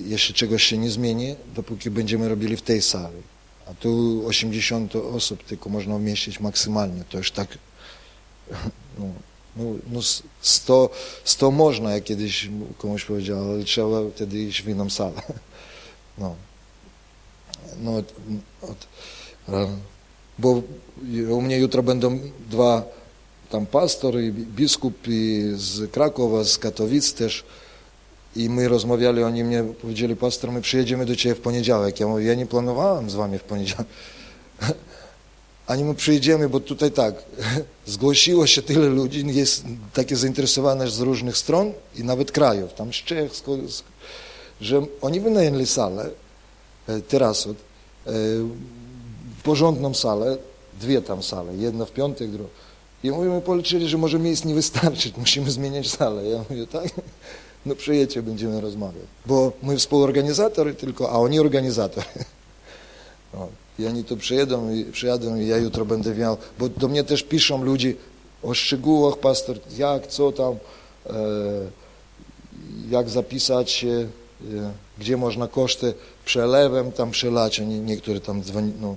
jeśli czegoś się nie zmieni, dopóki będziemy robili w tej sali. A tu 80 osób tylko można umieścić maksymalnie, to już tak, no, no, no 100, 100 można, jak kiedyś komuś powiedział, ale trzeba wtedy iść w inną salę. No no, od, bo u mnie jutro będą dwa tam pastor i biskup i z Krakowa, z Katowic też i my rozmawiali, oni mnie powiedzieli, pastor, my przyjedziemy do Ciebie w poniedziałek. Ja mówię, ja nie planowałem z Wami w poniedziałek. Ani my przyjedziemy, bo tutaj tak, zgłosiło się tyle ludzi, jest takie zainteresowane z różnych stron i nawet krajów, tam z Czech, że oni wynajęli salę, e, teraz porządną salę, dwie tam sale, jedna w piątek. I mówimy, policzyli, że może miejsc nie wystarczyć, musimy zmieniać salę. Ja mówię, tak? no przyjedźcie, będziemy rozmawiać. Bo my współorganizatory tylko, a oni organizatory. No. I oni tu przyjedą i przyjadą i ja jutro będę miał, bo do mnie też piszą ludzie o szczegółach, pastor, jak, co tam, e, jak zapisać się, e, gdzie można koszty przelewem tam przelać, oni niektórzy tam dzwonią, no.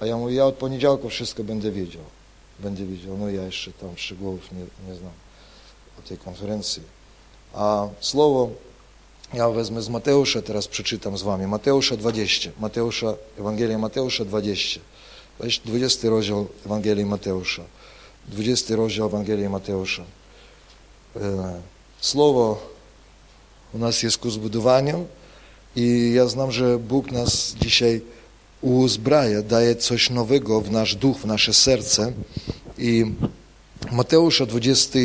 a ja mówię, ja od poniedziałku wszystko będę wiedział, będę wiedział, no ja jeszcze tam szczegółów nie, nie znam o tej konferencji. A słowo ja wezmę z Mateusza, teraz przeczytam z wami. Mateusza 20, Mateusza, Ewangelia Mateusza 20, 20 rozdział Ewangelii Mateusza, 20 rozdział Ewangelii Mateusza. Słowo u nas jest ku zbudowaniu i ja znam, że Bóg nas dzisiaj uzbraja, daje coś nowego w nasz duch, w nasze serce. I Mateusza 20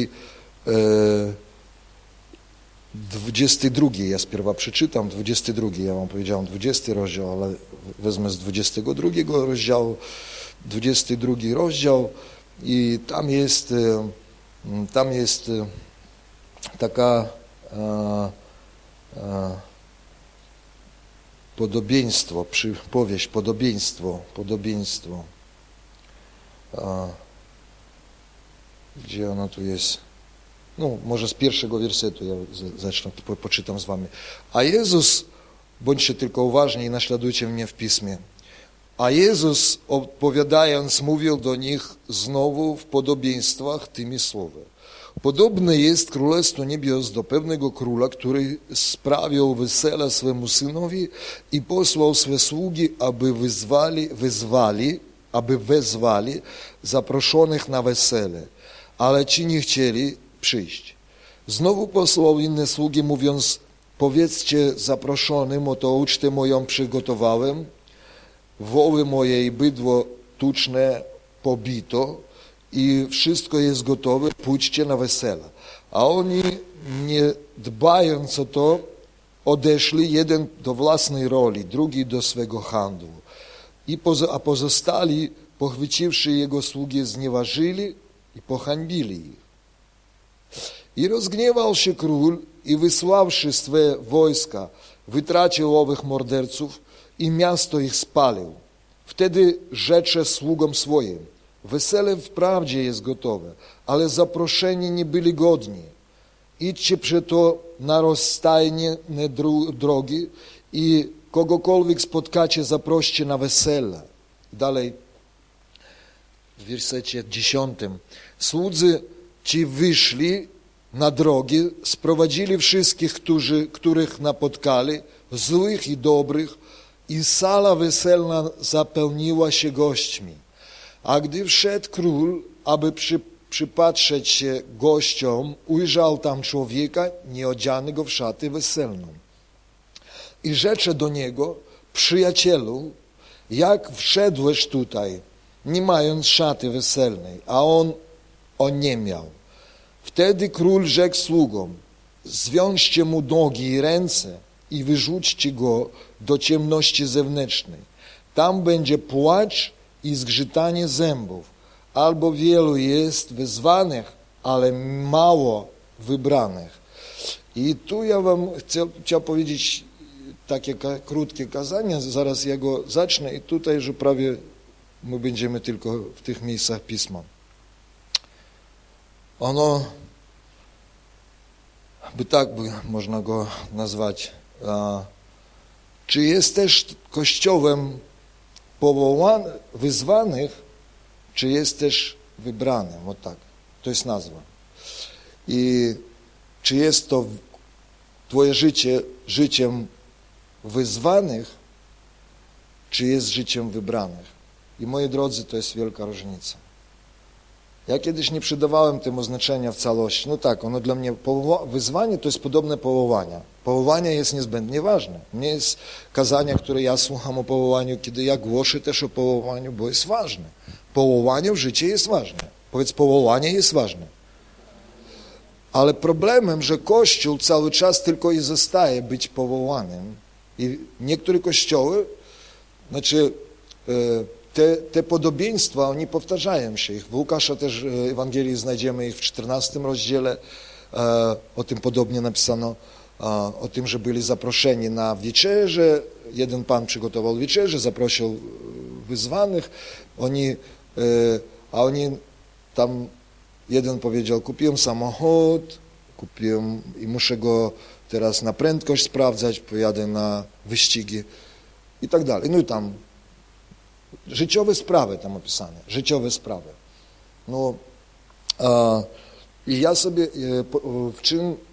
22, ja spierwa przeczytam, 22, ja wam powiedziałem 20 rozdział, ale wezmę z 22 rozdziału, 22 rozdział. I tam jest, tam jest taka a, a, podobieństwo, przypowieść, podobieństwo, podobieństwo. A, gdzie ono tu jest? No, może z pierwszego wersetu ja zacznę, po, poczytam z wami. A Jezus, bądźcie tylko uważni i naśladujcie mnie w Pismie. A Jezus opowiadając mówił do nich znowu w podobieństwach tymi słowy. Podobne jest Królestwo Niebios do pewnego króla, który sprawił wesele swemu synowi i posłał swe sługi, aby wyzwali, wyzwali, aby wezwali zaproszonych na wesele. Ale ci nie chcieli, przyjść. Znowu posłał inne sługi, mówiąc, powiedzcie zaproszonym, oto ucztę moją przygotowałem, woły moje i bydło tuczne pobito i wszystko jest gotowe, pójdźcie na wesela. A oni, nie dbając o to, odeszli, jeden do własnej roli, drugi do swego handlu. I a pozostali, pochwyciwszy jego sługi, znieważyli i pohańbili ich. I rozgniewał się król i wysławszy swe wojska, wytracił owych morderców i miasto ich spalił. Wtedy rzecze sługom swoim, wesele wprawdzie jest gotowe, ale zaproszeni nie byli godni. Idźcie przeto na rozstajne drogi i kogokolwiek spotkacie, zaproście na wesele. Dalej w wersecie dziesiątym. Słudzy ci wyszli na drogi, sprowadzili wszystkich, którzy, których napotkali, złych i dobrych, i sala weselna zapełniła się gośćmi. A gdy wszedł król, aby przy, przypatrzeć się gościom, ujrzał tam człowieka nieodzianego w szaty weselną. I rzecze do niego, przyjacielu, jak wszedłeś tutaj, nie mając szaty weselnej, a on on nie miał. Wtedy król rzekł sługom, zwiążcie mu nogi i ręce i wyrzućcie go do ciemności zewnętrznej. Tam będzie płacz i zgrzytanie zębów, albo wielu jest wyzwanych, ale mało wybranych. I tu ja wam chciał, chciał powiedzieć takie krótkie kazanie, zaraz ja go zacznę i tutaj, że prawie my będziemy tylko w tych miejscach Pisma. Ono, by tak by można go nazwać, czy jest też kościołem powołanych, wyzwanych, czy jest też wybranym, o tak, to jest nazwa. I czy jest to twoje życie życiem wyzwanych, czy jest życiem wybranych. I moi drodzy, to jest wielka różnica. Ja kiedyś nie przydawałem temu znaczenia w całości. No tak, ono dla mnie, wyzwanie to jest podobne powołania. Powołanie jest niezbędnie ważne. Nie jest kazania, które ja słucham o powołaniu, kiedy ja głoszę też o powołaniu, bo jest ważne. Powołanie w życie jest ważne. Powiedz, powołanie jest ważne. Ale problemem, że Kościół cały czas tylko i zostaje być powołanym. I niektóre kościoły, znaczy... Yy, te, te podobieństwa, oni powtarzają się. Ich w Łukasza też e, Ewangelii znajdziemy ich w 14 rozdziale, o tym podobnie napisano, o tym, że byli zaproszeni na wieczerze. Jeden pan przygotował wieczerzę, zaprosił wyzwanych. Oni, a oni tam, jeden powiedział, kupiłem samochód, kupiłem i muszę go teraz na prędkość sprawdzać, pojadę na wyścigi i tak dalej. No i tam życiowe sprawy tam opisane, życiowe sprawy. No, a, i ja sobie, e, w czym e,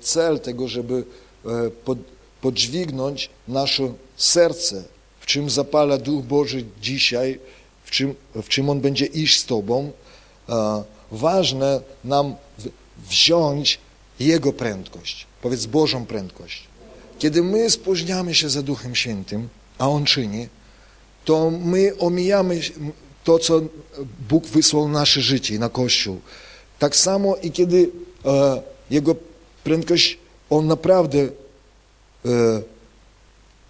cel tego, żeby e, pod, podźwignąć nasze serce, w czym zapala Duch Boży dzisiaj, w czym, w czym On będzie iść z Tobą, ważne nam wziąć Jego prędkość, powiedz Bożą prędkość. Kiedy my spóźniamy się za Duchem Świętym, a On czyni, to my omijamy to, co Bóg wysłał na nasze życie, na Kościół. Tak samo i kiedy e, Jego prędkość, On naprawdę, e,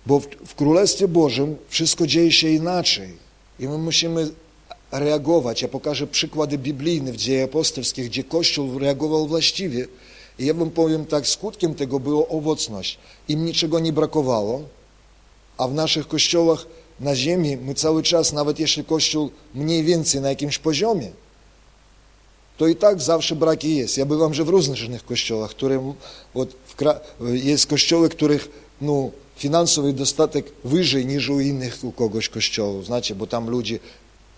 bo w, w Królestwie Bożym wszystko dzieje się inaczej i my musimy reagować. Ja pokażę przykłady biblijne w dziejach apostolskich, gdzie Kościół reagował właściwie. I ja wam powiem tak, skutkiem tego była owocność. Im niczego nie brakowało, a w naszych kościołach na ziemi my cały czas, nawet jeśli Kościół mniej więcej na jakimś poziomie, to i tak zawsze braki jest. Ja bywam, że w różnych kościołach, które, вот, jest kościoły, których no, finansowy dostatek wyżej niż u innych u kogoś kościołów, znacie, bo tam ludzie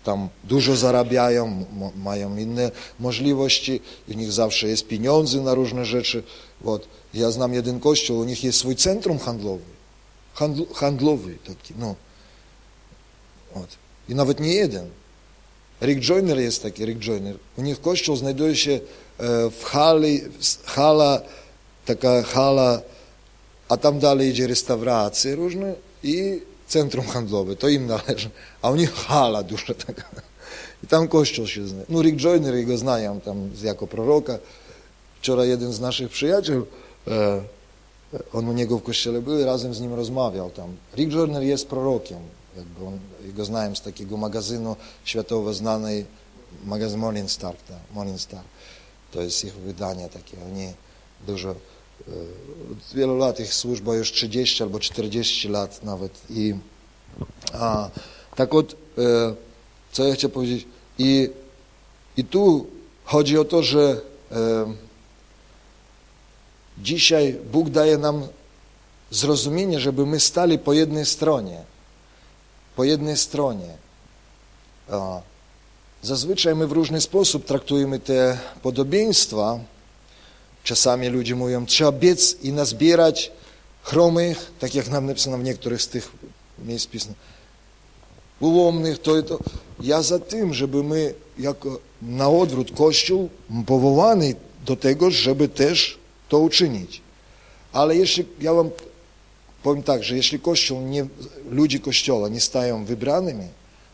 tam dużo zarabiają, mają inne możliwości, u nich zawsze jest pieniądze na różne rzeczy. Вот. Ja znam jeden kościół, u nich jest swój centrum handlowy, handl, handlowy taki, no. Вот. I nawet nie jeden. Rick Joyner jest taki, Rick Joyner. U nich kościół znajduje się e, w hali, hala, taka hala, a tam dalej idzie restauracje różne i centrum handlowe, to im należy, a u nich hala duża taka. I tam kościół się zna. No Rick Joyner, jego znają tam jako proroka. Wczoraj jeden z naszych przyjaciół, e, on u niego w kościele był i razem z nim rozmawiał tam. Rick Joyner jest prorokiem, jakby on, jego znałem z takiego magazynu światowo znanej, magazyn Morning Star, tak, Morning Star. To jest ich wydanie takie, oni dużo od wielu lat ich służba już 30 albo 40 lat nawet. I a, tak od, e, co ja chcę powiedzieć, i, i tu chodzi o to, że e, dzisiaj Bóg daje nam zrozumienie, żeby my stali po jednej stronie. Po jednej stronie. Zazwyczaj my w różny sposób traktujemy te podobieństwa, Czasami ludzie mówią, trzeba biec i nazbierać chromych, tak jak nam napisano w niektórych z tych miejsc pism, ułomnych, to, to. Ja za tym, żeby my jako na odwrót Kościół powołany do tego, żeby też to uczynić. Ale jeśli, ja wam powiem tak, że jeśli Kościół nie, ludzie Kościoła nie stają wybranymi,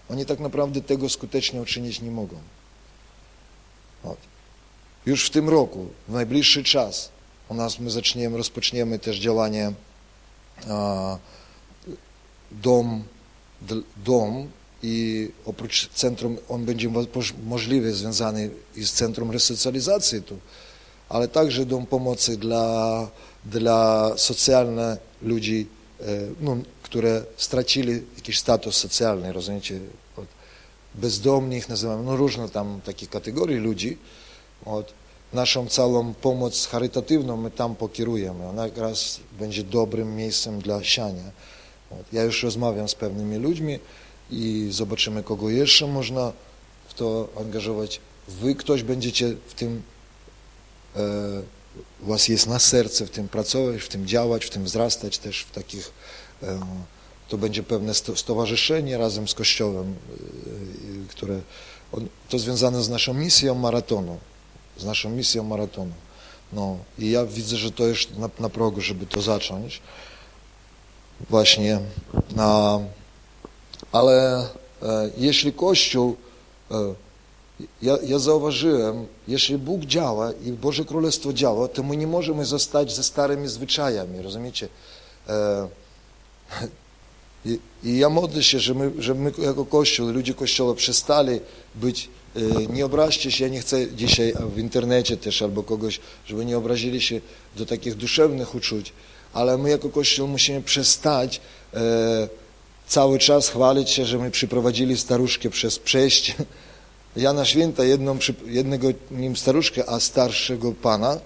oni tak naprawdę tego skutecznie uczynić nie mogą. Ot. Już w tym roku, w najbliższy czas, u nas my zaczniemy, rozpoczniemy też działanie a, dom, dom i oprócz centrum, on będzie możliwy związany i z centrum resocjalizacji tu, ale także dom pomocy dla dla socjalnych ludzi, e, no, które stracili jakiś status socjalny, rozumiecie, bezdomnych nazywamy, no różne tam takie kategorie ludzi, od naszą całą pomoc charytatywną my tam pokierujemy. Ona raz będzie dobrym miejscem dla siania. Ja już rozmawiam z pewnymi ludźmi i zobaczymy, kogo jeszcze można w to angażować. Wy ktoś będziecie w tym, e, u was jest na serce w tym pracować, w tym działać, w tym wzrastać też w takich, to będzie pewne stowarzyszenie razem z Kościołem, e, które, on, to związane z naszą misją maratonu z naszą misją maratonu. No i ja widzę, że to jest na, na progu, żeby to zacząć. Właśnie. A, ale e, jeśli Kościół, e, ja, ja zauważyłem, jeśli Bóg działa i Boże Królestwo działa, to my nie możemy zostać ze starymi zwyczajami, rozumiecie? E, i, ja modlę się, że my, że my jako Kościół, ludzie Kościoła przestali być y, nie obraźcie się, ja nie chcę dzisiaj w internecie też albo kogoś, żeby nie obrazili się do takich duszewnych uczuć, ale my jako Kościół musimy przestać e, cały czas chwalić się, że my przyprowadzili staruszkę przez przejście. Jana Święta, jedną, jednego nim staruszkę, a starszego pana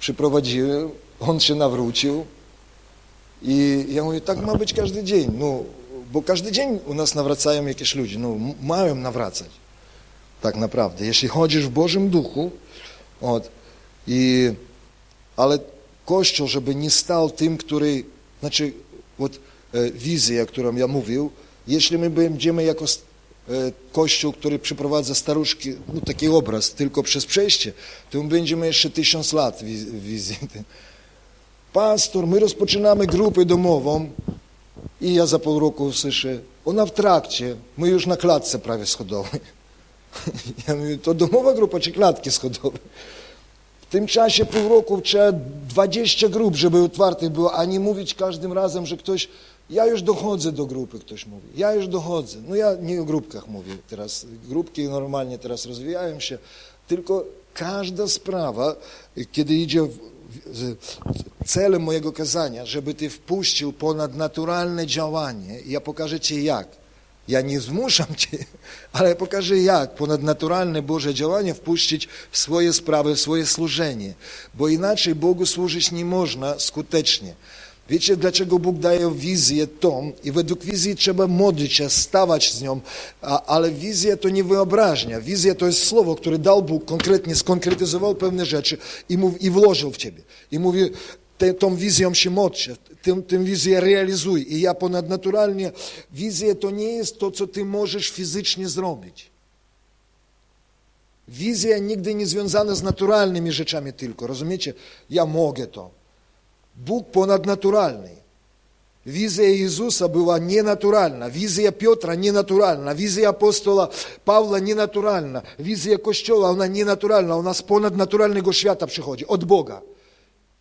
przyprowadziłem, on się nawrócił i ja mówię, tak ma być każdy dzień, no, bo każdy dzień u nas nawracają jakieś ludzie, no, mają nawracać, tak naprawdę. Jeśli chodzisz w Bożym Duchu, od, i, ale Kościół, żeby nie stał tym, który, znaczy, od, e, wizja, którą ja mówił, jeśli my będziemy jako Kościół, który przyprowadza staruszki, no taki obraz, tylko przez przejście, to my będziemy jeszcze tysiąc lat w wizji. Pastor, my rozpoczynamy grupę domową i ja za pół roku słyszę, ona w trakcie, my już na klatce prawie schodowej. Ja mówię, to domowa grupa czy klatki schodowe? W tym czasie pół roku trzeba 20 grup, żeby otwartych było, a nie mówić każdym razem, że ktoś, ja już dochodzę do grupy, ktoś mówi, ja już dochodzę. No ja nie o grupkach mówię teraz, grupki normalnie teraz rozwijają się, tylko każda sprawa, kiedy idzie, w, celem mojego kazania, żeby ty wpuścił ponadnaturalne działanie, ja pokażę ci jak. Ja nie zmuszam Cię, ale pokażę jak ponadnaturalne Boże działanie wpuścić w swoje sprawy, w swoje służenie, bo inaczej Bogu służyć nie można skutecznie. Wiecie, dlaczego Bóg daje wizję tą i według wizji trzeba modlić się, stawać z nią, a, ale wizja to nie wyobraźnia. Wizja to jest słowo, które dał Bóg konkretnie, skonkretyzował pewne rzeczy i, mów, i włożył w ciebie. I mówi, te, tą wizją się modlcie, tym, tym wizję realizuj. I ja ponadnaturalnie, wizja to nie jest to, co ty możesz fizycznie zrobić. Wizja nigdy nie związana z naturalnymi rzeczami tylko, rozumiecie? Ja mogę to. Bóg ponadnaturalny. Wizja Jezusa była nienaturalna, wizja Piotra nienaturalna, wizja apostola Pawła nienaturalna, wizja Kościoła, ona nienaturalna, ona z ponadnaturalnego świata przychodzi, od Boga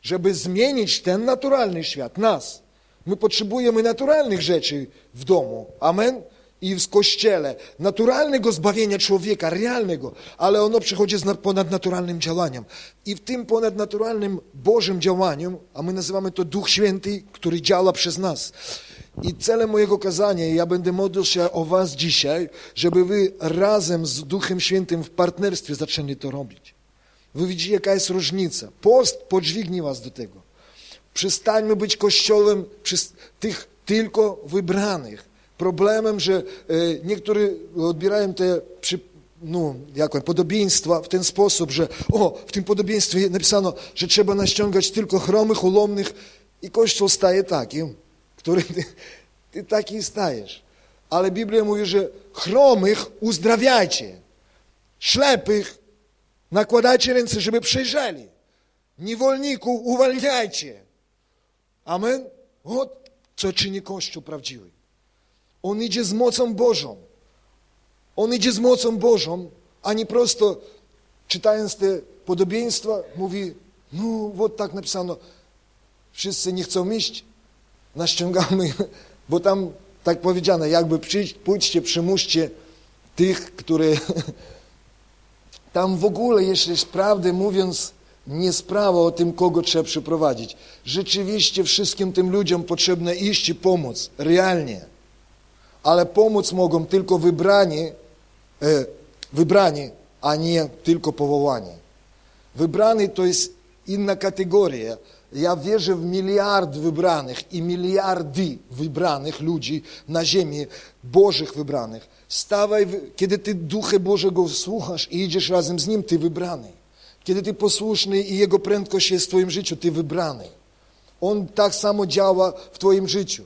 żeby zmienić ten naturalny świat, nas. My potrzebujemy naturalnych rzeczy w domu. Amen? I w kościele. Naturalnego zbawienia człowieka, realnego, ale ono przychodzi z ponadnaturalnym działaniem. I w tym ponadnaturalnym Bożym działaniu, a my nazywamy to Duch Święty, który działa przez nas. I celem mojego kazania, ja będę modlił się o was dzisiaj, żeby wy razem z Duchem Świętym w partnerstwie zaczęli to robić. Wy widzicie, jaka jest różnica. Post podźwignie was do tego. Przestańmy być kościołem tych tylko wybranych. Problemem, że e, niektórzy odbierają te przy, no, jak podobieństwa w ten sposób, że o, w tym podobieństwie napisano, że trzeba naściągać tylko chromych, ulomnych i Kościół staje takim, który ty, ty taki stajesz. Ale Biblia mówi, że chromych uzdrawiajcie, ślepych Nakładajcie ręce, żeby przejrzeli. Niewolników uwalniajcie. Amen? O, co czyni Kościół prawdziwy. On idzie z mocą Bożą. On idzie z mocą Bożą, a nie prosto czytając te podobieństwa mówi, no, вот tak napisano, wszyscy nie chcą iść, naściągamy, bo tam tak powiedziano, jakby przyjść, pójdźcie, przymuście tych, które Tam w ogóle, jeśli prawdę mówiąc, nie sprawa o tym, kogo trzeba przyprowadzić. Rzeczywiście wszystkim tym ludziom potrzebne iść i pomóc, realnie. Ale pomóc mogą tylko wybrani, e, wybrani, a nie tylko powołani. Wybrany to jest inna kategoria. Ja wierzę w miliard wybranych i miliardy wybranych ludzi na ziemi, Bożych wybranych. Stawaj, kiedy ty Ducha Bożego słuchasz i idziesz razem z Nim, ty wybrany. Kiedy ty posłuszny i Jego prędkość jest w twoim życiu, ty wybrany. On tak samo działa w twoim życiu.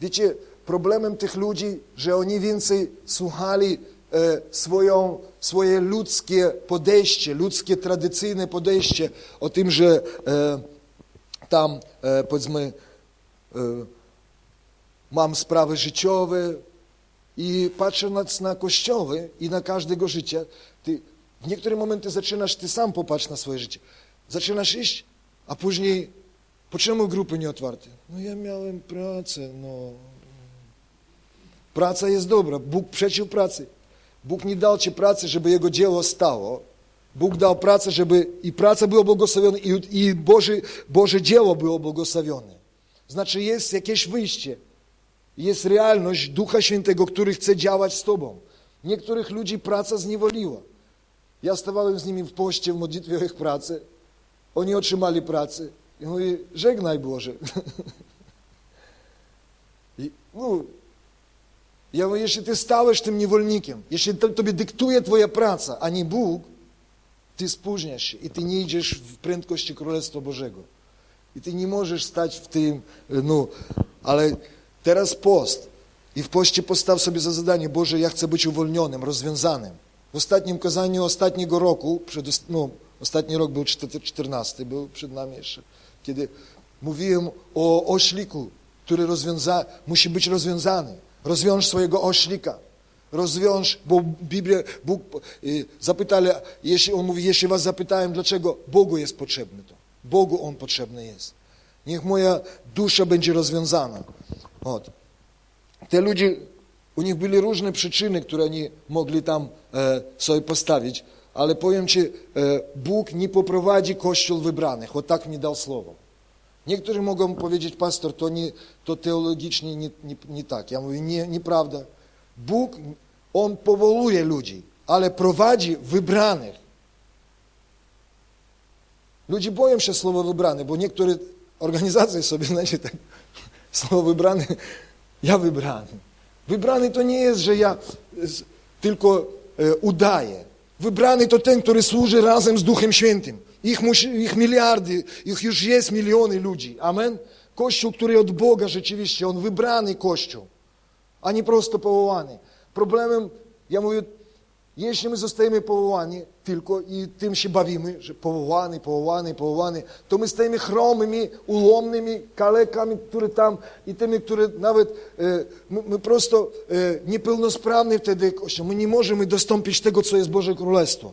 Wiecie, problemem tych ludzi, że oni więcej słuchali e, swoją, swoje ludzkie podejście, ludzkie tradycyjne podejście o tym, że e, tam, e, powiedzmy, e, mam sprawy życiowe, i patrząc na kościoły i na każdego życie, ty w niektóre momenty zaczynasz, ty sam popatrz na swoje życie. Zaczynasz iść, a później, po czemu grupy nie otwarte? No ja miałem pracę, no. Praca jest dobra, Bóg przeciw pracy. Bóg nie dał ci pracy, żeby Jego dzieło stało. Bóg dał pracę, żeby i praca była błogosławiona, i, i Boże, Boże dzieło było błogosławione. Znaczy jest jakieś wyjście. Jest realność Ducha Świętego, który chce działać z Tobą. Niektórych ludzi praca zniewoliła. Ja stawałem z nimi w poście, w modlitwie o ich pracy. Oni otrzymali pracę. I mówię, żegnaj Boże. I, no, jeśli ty stałeś tym niewolnikiem, jeśli to, tobie dyktuje twoja praca, a nie Bóg, ty spóźniasz się i ty nie idziesz w prędkości Królestwa Bożego. I ty nie możesz stać w tym, no, ale teraz post. I w poście postaw sobie za zadanie, Boże, ja chcę być uwolnionym, rozwiązanym. W ostatnim kazaniu ostatniego roku, przed, no, ostatni rok był 14, był przed nami jeszcze, kiedy mówiłem o ośliku, który rozwiąza, musi być rozwiązany. Rozwiąż swojego oślika. Rozwiąż, bo Biblia, Bóg y, zapytali, jeśli on mówi, jeśli was zapytałem, dlaczego Bogu jest potrzebny to. Bogu on potrzebny jest. Niech moja dusza będzie rozwiązana. Od. Te ludzie, u nich były różne przyczyny, które oni mogli tam e, sobie postawić, ale powiem Ci, e, Bóg nie poprowadzi Kościół wybranych. O tak mi dał słowo. Niektórzy mogą powiedzieć, pastor, to, nie, to teologicznie nie, nie, nie tak. Ja mówię, nie, nieprawda. Bóg, On powołuje ludzi, ale prowadzi wybranych. Ludzie boją się słowa wybrany, bo niektóre organizacje sobie, znacie, tak, słowo wybrany, ja wybrany. Wybrany to nie jest, że ja tylko e, udaję. Wybrany to ten, który służy razem z Duchem Świętym. Ich, ich miliardy, ich już jest miliony ludzi. Amen? Kościół, który od Boga rzeczywiście, on wybrany Kościół, a nie prosto powołany. Problemem, ja mówię, jeśli my zostajemy powołani tylko i tym się bawimy, że powołany, powołany, powołany, to my stajemy chromymi, ulomnymi kalekami, które tam i tymi, które nawet e, my, my prosto e, niepełnosprawni wtedy. My nie możemy dostąpić tego, co jest Boże Królestwo.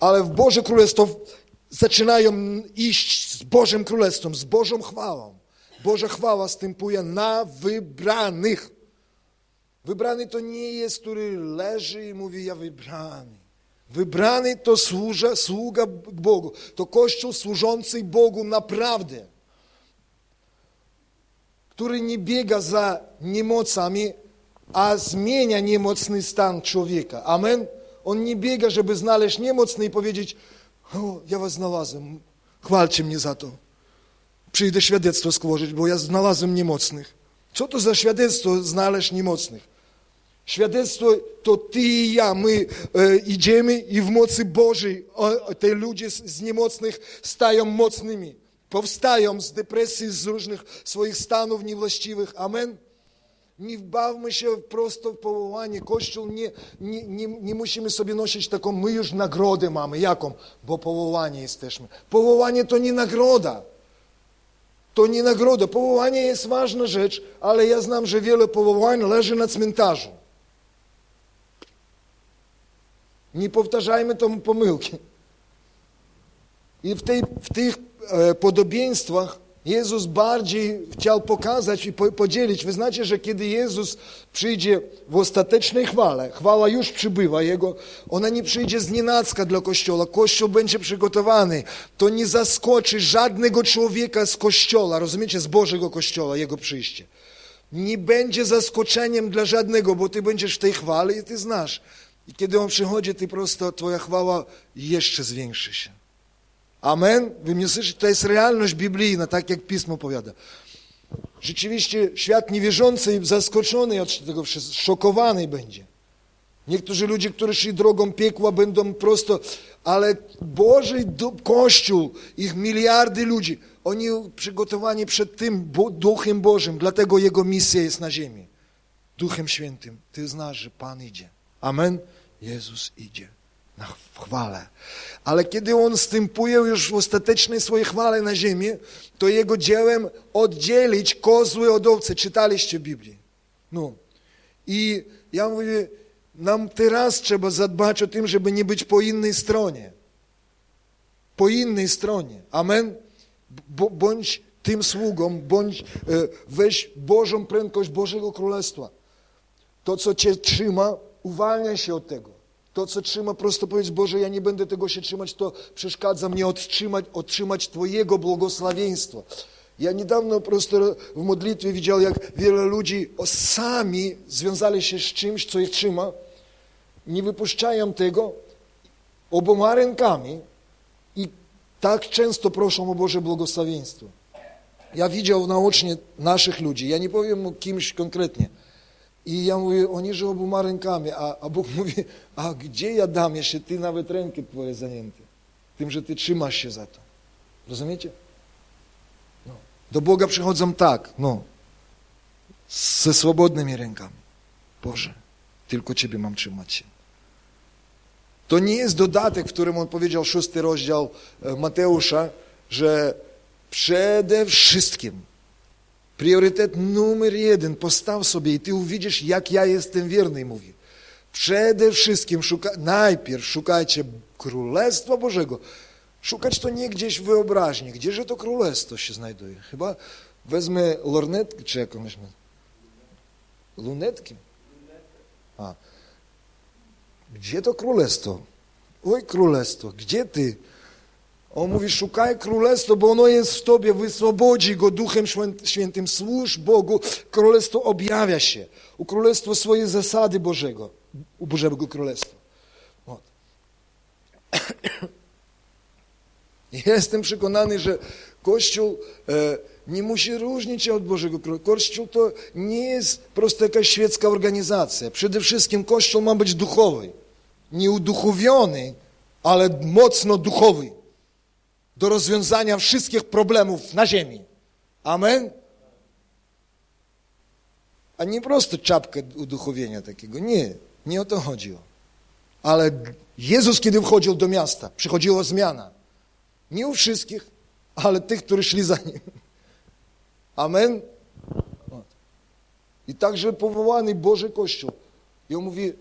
Ale w Boże Królestwo zaczynają iść z Bożym Królestwem, z Bożą chwałą. Boża chwała stępuje na wybranych. Wybrany to nie jest, który leży i mówi, ja wybrany. Wybrany to służa, sługa Bogu. To Kościół służący Bogu naprawdę. Który nie biega za niemocami, a zmienia niemocny stan człowieka. Amen? On nie biega, żeby znaleźć niemocny i powiedzieć, o, ja was znalazłem, chwalcie mnie za to. Przyjdę świadectwo skłożyć, bo ja znalazłem niemocnych. Co to za świadectwo znaleźć niemocnych? Świadectwo to ty i ja, my e, idziemy i w mocy Bożej o, te ludzie z, z niemocnych stają mocnymi. Powstają z depresji, z różnych swoich stanów niewłaściwych. Amen. Nie wbawmy się prosto w powołanie. Kościół nie, nie, nie, nie musimy sobie nosić taką, my już nagrodę mamy. Jaką? Bo powołanie jesteśmy. Powołanie to nie nagroda. To nie nagroda. Powołanie jest ważna rzecz, ale ja znam, że wiele powołań leży na cmentarzu. Nie powtarzajmy tą pomyłki. I w, tej, w tych e, podobieństwach Jezus bardziej chciał pokazać i podzielić. Wy znacie, że kiedy Jezus przyjdzie w ostatecznej chwale, chwała już przybywa Jego, ona nie przyjdzie z nienacka dla Kościoła. Kościół będzie przygotowany. To nie zaskoczy żadnego człowieka z Kościoła, rozumiecie, z Bożego Kościoła, Jego przyjście. Nie będzie zaskoczeniem dla żadnego, bo Ty będziesz w tej chwale i Ty znasz. I kiedy On przychodzi, Ty prosto, Twoja chwała jeszcze zwiększy się. Amen? Wy mnie słyszycie? To jest realność biblijna, tak jak Pismo powiada. Rzeczywiście świat niewierzący i zaskoczony od tego wszystkiego, szokowany będzie. Niektórzy ludzie, którzy szli drogą piekła, będą prosto, ale Boży Kościół, ich miliardy ludzi, oni przygotowani przed tym Duchem Bożym, dlatego Jego misja jest na ziemi. Duchem Świętym. Ty znasz, że Pan idzie. Amen? Jezus idzie na chwale. Ale kiedy On stępuje już w ostatecznej swojej chwale na ziemię, to Jego dziełem oddzielić kozły od owce. Czytaliście w Biblii. No. I ja mówię, nam teraz trzeba zadbać o tym, żeby nie być po innej stronie. Po innej stronie. Amen? bądź tym sługą, bądź e, weź Bożą prędkość Bożego Królestwa. To, co Cię trzyma, uwalnia się od tego. To, co trzyma, prosto powiedz, Boże, ja nie będę tego się trzymać, to przeszkadza mnie otrzymać, otrzymać Twojego błogosławieństwa. Ja niedawno prosto w modlitwie widział, jak wiele ludzi sami związali się z czymś, co ich trzyma, nie wypuszczają tego oboma rękami i tak często proszą o Boże błogosławieństwo. Ja widział naocznie naszych ludzi, ja nie powiem o kimś konkretnie. I ja mówię, oni że oboma rękami, a, a Bóg mówi, a gdzie ja dam, jeśli ty nawet ręki twoje zajęte? Tym, że ty trzymasz się za to. Rozumiecie? No. Do Boga przychodzą tak, no, ze swobodnymi rękami. Boże, tylko Ciebie mam trzymać się. To nie jest dodatek, w którym on powiedział szósty rozdział e, Mateusza, że przede wszystkim priorytet numer jeden postaw sobie i ty uwidzisz, jak ja jestem wierny, mówi. Przede wszystkim szuka, najpierw szukajcie Królestwa Bożego. Szukać to nie gdzieś w wyobraźni. Gdzieże to Królestwo się znajduje? Chyba wezmę lornetkę, czy jakąś... Lunetki? A. Gdzie to Królestwo? Oj, Królestwo, gdzie ty? On mówi, szukaj Królestwo, bo ono jest w tobie, wyswobodzi go Duchem Świętym, służ Bogu, Królestwo objawia się. U Królestwo swoje zasady Bożego, u Bożego Królestwa. Jestem przekonany, że Kościół e, nie musi różnić się od Bożego Królestwa. Kościół to nie jest prosto jakaś świecka organizacja. Przede wszystkim Kościół ma być duchowy. Nie uduchowiony, ale mocno duchowy do rozwiązania wszystkich problemów na ziemi. Amen? A nie prosto czapkę uduchowienia takiego. Nie, nie o to chodziło. Ale Jezus, kiedy wchodził do miasta, przychodziła zmiana. Nie u wszystkich, ale tych, którzy szli za Nim. Amen? I także powołany Boży Kościół. I on mówi,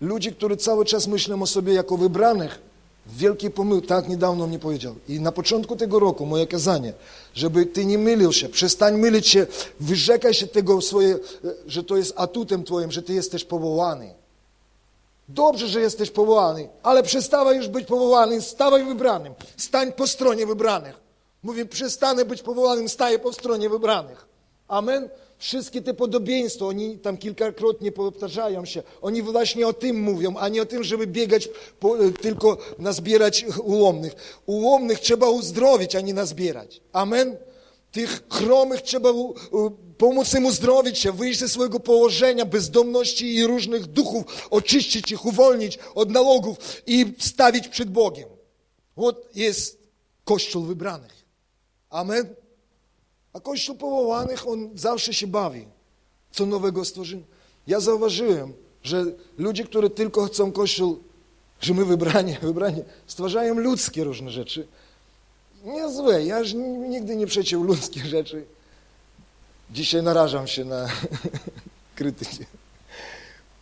ludzie, którzy cały czas myślą o sobie jako wybranych, Wielkie pomyłki, tak niedawno mnie powiedział. I na początku tego roku moje kazanie, żeby ty nie mylił się, przestań mylić się, wyrzekaj się tego swoje, że to jest atutem twoim, że ty jesteś powołany. Dobrze, że jesteś powołany, ale przestawaj już być powołany, stawaj wybranym. Stań po stronie wybranych. Mówię, przestanę być powołanym, staję po stronie wybranych. Amen. Wszystkie te podobieństwa, oni tam kilkakrotnie powtarzają się, oni właśnie o tym mówią, a nie o tym, żeby biegać po, tylko nazbierać ułomnych. Ułomnych trzeba uzdrowić, a nie nazbierać. Amen? Tych chromych trzeba u, u, pomóc im uzdrowić się, wyjść ze swojego położenia bezdomności i różnych duchów, oczyścić ich, uwolnić od nalogów i stawić przed Bogiem. Вот jest Kościół wybranych. Amen? A Kościół powołanych, on zawsze się bawi. Co nowego stworzymy. Ja zauważyłem, że ludzie, którzy tylko chcą Kościół, że my wybrani, wybrani, stwarzają ludzkie różne rzeczy. Nie złe, ja już nigdy nie przeciął ludzkich rzeczy. Dzisiaj narażam się na krytykę.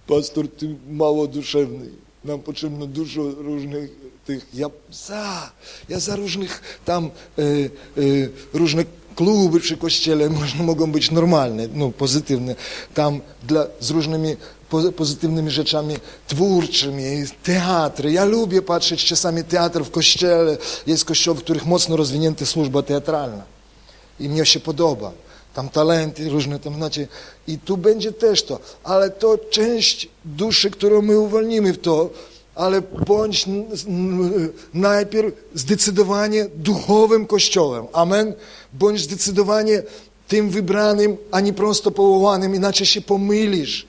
Pastor, ty mało duszewny. Nam potrzebno dużo różnych tych, ja za, ja za różnych tam, y, y, różne kluby przy kościele mogą być normalne, no, pozytywne, tam dla, z różnymi pozytywnymi rzeczami twórczymi, teatry. Ja lubię patrzeć czasami teatr w kościele. Jest kościoły, w których mocno rozwinięta służba teatralna. I mnie się podoba. Tam talenty różne, tam znacie. I tu będzie też to. Ale to część duszy, którą my uwolnimy w to, ale bądź najpierw zdecydowanie duchowym kościołem. Amen. Bądź zdecydowanie tym wybranym, a nie prosto powołanym, inaczej się pomylisz.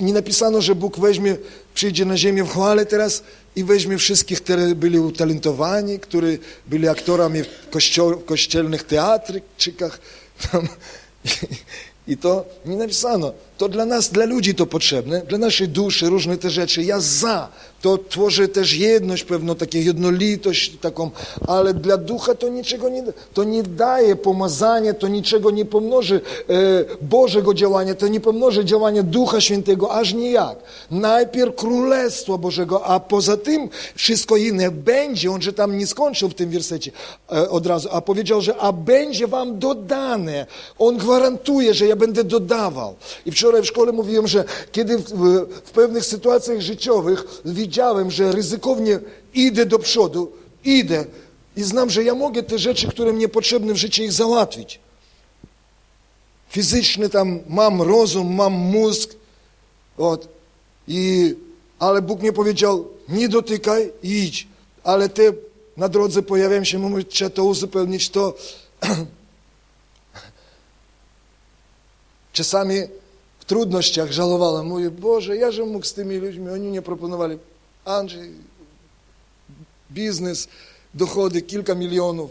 Nie napisano, że Bóg weźmie, przyjdzie na ziemię w chwale teraz i weźmie wszystkich, którzy byli utalentowani, którzy byli aktorami w, kościo kościelnych teatrykach. I to nie napisano. To dla nas, dla ludzi to potrzebne, dla naszej duszy, różne te rzeczy. Ja za. To tworzy też jedność, pewną taką jednolitość taką, ale dla ducha to niczego nie, to nie daje pomazania, to niczego nie pomnoży e, Bożego działania, to nie pomnoży działania Ducha Świętego, aż nijak. Najpierw Królestwo Bożego, a poza tym wszystko inne będzie. On, że tam nie skończył w tym wersecie e, od razu, a powiedział, że a będzie wam dodane. On gwarantuje, że ja będę dodawał. I wczoraj wczoraj w szkole mówiłem, że kiedy w, w pewnych sytuacjach życiowych widziałem, że ryzykownie idę do przodu, idę i znam, że ja mogę te rzeczy, które mnie potrzebne w życiu, ich załatwić. Fizyczny tam mam rozum, mam mózg, od, i, ale Bóg mi powiedział, nie dotykaj i idź. Ale te na drodze pojawiają się, mówię, trzeba to uzupełnić, to czasami w trudnościach żałowałem. Mówię, Boże, ja że mógł z tymi ludźmi, oni nie proponowali. Andrzej, biznes, dochody, kilka milionów,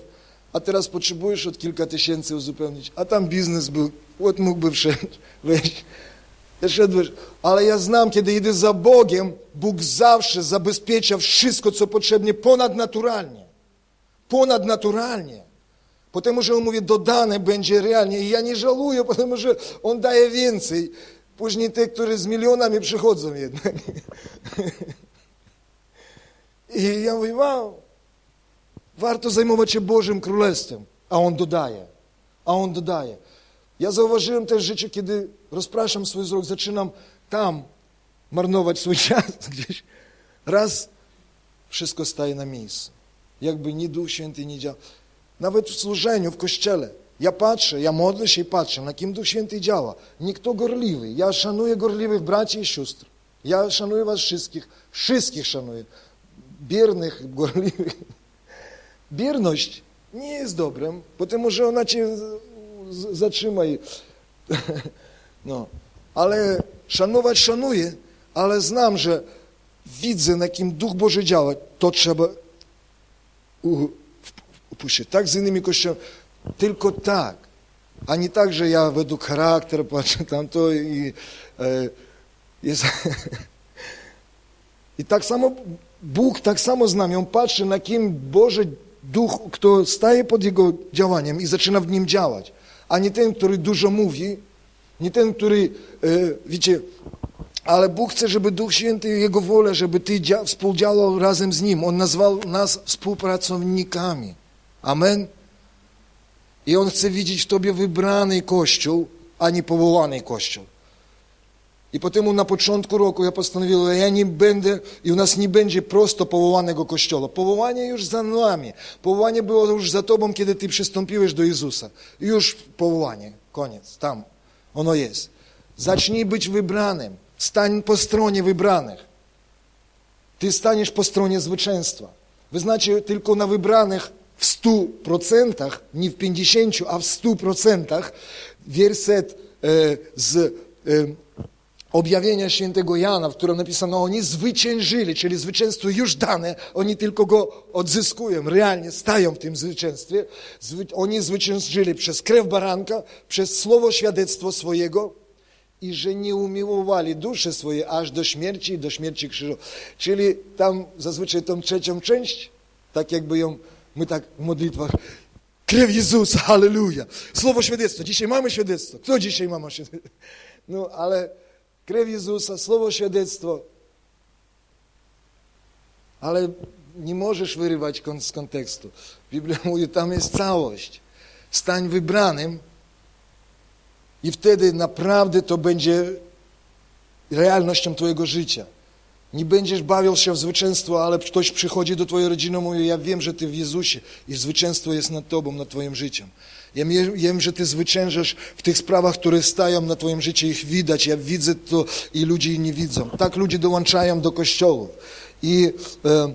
a teraz potrzebujesz od kilka tysięcy uzupełnić, a tam biznes był, od mógłby wszedł, wejść. Ja szedłeś, ale ja znam, kiedy idę za Bogiem, Bóg zawsze zabezpiecza wszystko, co potrzebne ponadnaturalnie. Ponadnaturalnie. Потому że On mówi, dodane będzie realnie. I ja nie żałuję, потому że On daje więcej. Później te, które z milionami przychodzą jednak. I ja mówię, wow, warto zajmować się Bożym Królestwem. A On dodaje. A On dodaje. Ja zauważyłem też życie, kiedy rozpraszam swój wzrok, zaczynam tam marnować swój czas gdzieś. Raz wszystko staje na miejscu. Jakby nie Duch Święty nie działa. Nawet w służeniu, w kościele. Ja patrzę, ja modlę się i patrzę, na kim Duch Święty działa. Nikt gorliwy. Ja szanuję gorliwych braci i sióstr. Ja szanuję was wszystkich. Wszystkich szanuję. Biernych, gorliwych. Bierność nie jest dobrem, потому że ona cię zatrzyma i no. Ale szanować szanuję, ale znam, że widzę, na kim Duch Boży działa, to trzeba upuścić. Tak z innymi kościołami. Tylko tak. A nie tak, że ja według charakteru patrzę tamto i e, jest... I tak samo Bóg tak samo z nami. On patrzy, na kim Boży Duch, kto staje pod Jego działaniem i zaczyna w nim działać. A nie ten, który dużo mówi, nie ten, który, e, wiecie, ale Bóg chce, żeby Duch Święty, Jego wolę, żeby Ty współdziałał razem z Nim. On nazwał nas współpracownikami. Amen. I On chce widzieć w Tobie wybrany Kościół, a nie powołany Kościół. I potem na początku roku ja postanowiłem, ja nie będę, i u nas nie będzie prosto powołanego Kościoła. Powołanie już za nami. Powołanie było już za Tobą, kiedy Ty przystąpiłeś do Jezusa. Już powołanie, koniec, tam ono jest. Zacznij być wybranym. Stań po stronie wybranych. Ty staniesz po stronie zwycięstwa. Wy znacie, tylko na wybranych w stu procentach, nie w pięćdziesięciu, a w stu procentach, wierset e, z e, objawienia świętego Jana, w którym napisano, oni zwyciężyli, czyli zwycięstwo już dane, oni tylko go odzyskują, realnie stają w tym zwycięstwie. Oni zwyciężyli przez krew baranka, przez słowo świadectwo swojego i że nie umiłowali duszy swoje aż do śmierci i do śmierci krzyżu. Czyli tam zazwyczaj tą trzecią część, tak jakby ją my tak w modlitwach, krew Jezusa, halleluja, słowo świadectwo. Dzisiaj mamy świadectwo. Kto dzisiaj ma świadectwo? No, ale krew Jezusa, słowo świadectwo. Ale nie możesz wyrywać z kontekstu. Biblia mówi, tam jest całość. Stań wybranym i wtedy naprawdę to będzie realnością Twojego życia. Nie będziesz bawił się w zwycięstwo, ale ktoś przychodzi do Twojej rodziny i mówi, ja wiem, że Ty w Jezusie i zwycięstwo jest nad Tobą, nad Twoim życiem. Ja wiem, że Ty zwyciężasz w tych sprawach, które stają na Twoim życiu, ich widać. Ja widzę to i ludzie nie widzą. Tak ludzie dołączają do kościołów. I e,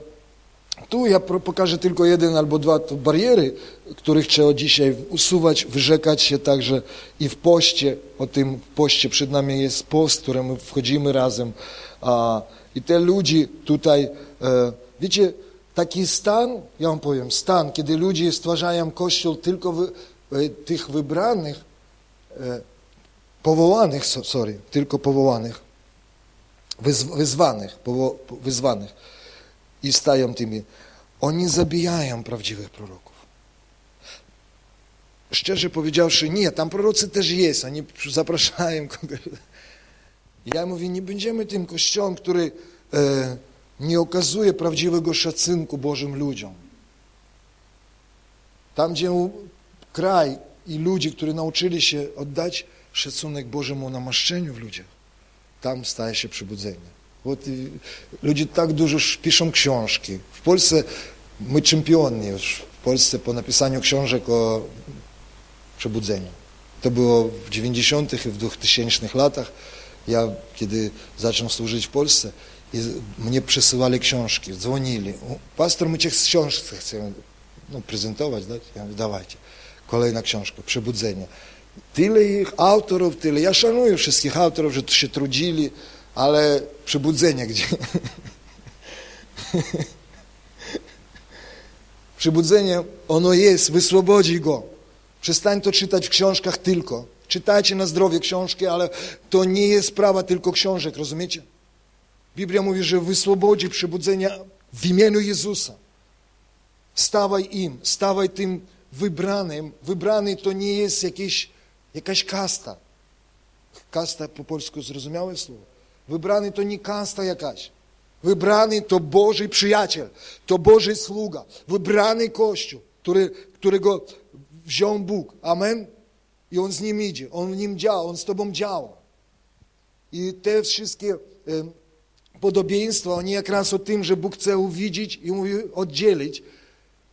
tu ja pokażę tylko jeden albo dwa bariery, których trzeba dzisiaj usuwać, wyrzekać się także i w poście. O tym poście przed nami jest post, w którym wchodzimy razem. A, I te ludzi tutaj, e, wiecie, taki stan, ja wam powiem, stan, kiedy ludzie stwarzają Kościół tylko E, tych wybranych, e, powołanych, sorry, tylko powołanych, wyzwanych, wyzwanych i stają tymi, oni zabijają prawdziwych proroków. Szczerze powiedziawszy, nie, tam prorocy też jest, oni zapraszają kogoś. Ja mówię, nie będziemy tym kościołem, który e, nie okazuje prawdziwego szacunku Bożym ludziom. Tam, gdzie kraj i ludzi, którzy nauczyli się oddać szacunek Bożemu namaszczeniu w ludziach, tam staje się przebudzenie. Вот i ludzie tak dużo piszą książki. W Polsce my czempioni już w Polsce po napisaniu książek o przebudzeniu. To było w 90. i w 2000 latach. Ja, kiedy zacząłem służyć w Polsce, mnie przesyłali książki, dzwonili. Pastor, my cię książkę chcemy no, prezentować, dać? Ja mówię, dawajcie. Kolejna książka, Przebudzenie. Tyle ich autorów, tyle. Ja szanuję wszystkich autorów, że się trudzili, ale przebudzenie gdzie? Przebudzenie, ono jest, wyswobodzi go. Przestań to czytać w książkach tylko. Czytajcie na zdrowie książki, ale to nie jest sprawa tylko książek, rozumiecie? Biblia mówi, że wyswobodzi przebudzenia w imieniu Jezusa. Stawaj im, stawaj tym wybranym. Wybrany to nie jest jakieś, jakaś kasta. Kasta po polsku zrozumiałe słowo. Wybrany to nie kasta jakaś. Wybrany to Boży przyjaciel, to Boży sługa, wybrany Kościół, który, którego wziął Bóg. Amen? I On z nim idzie, On w nim działa, On z Tobą działa. I te wszystkie podobieństwa, oni jak raz o tym, że Bóg chce uwidzieć i oddzielić.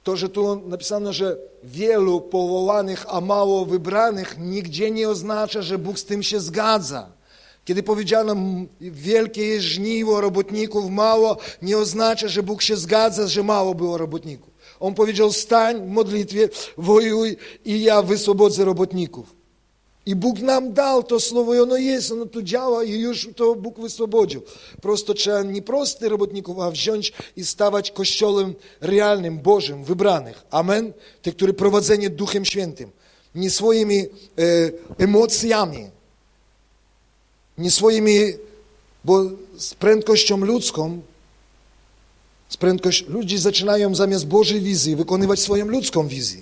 To, że tu napisano, że wielu powołanych, a mało wybranych, nigdzie nie oznacza, że Bóg z tym się zgadza. Kiedy powiedziano, wielkie jest żniwo, robotników mało, nie oznacza, że Bóg się zgadza, że mało było robotników. On powiedział, stań w modlitwie, wojuj i ja wyswobodzę robotników. I Bóg nam dał to słowo, i ono jest, ono tu działa i już to Bóg wyswobodził. Prosto trzeba nie prosty robotników, a wziąć i stawać kościołem realnym, Bożym, wybranych. Amen? Te, które prowadzenie Duchem Świętym. Nie swoimi e, emocjami, nie swoimi, bo z prędkością ludzką, z prędkość, ludzie zaczynają zamiast Bożej wizji wykonywać swoją ludzką wizję.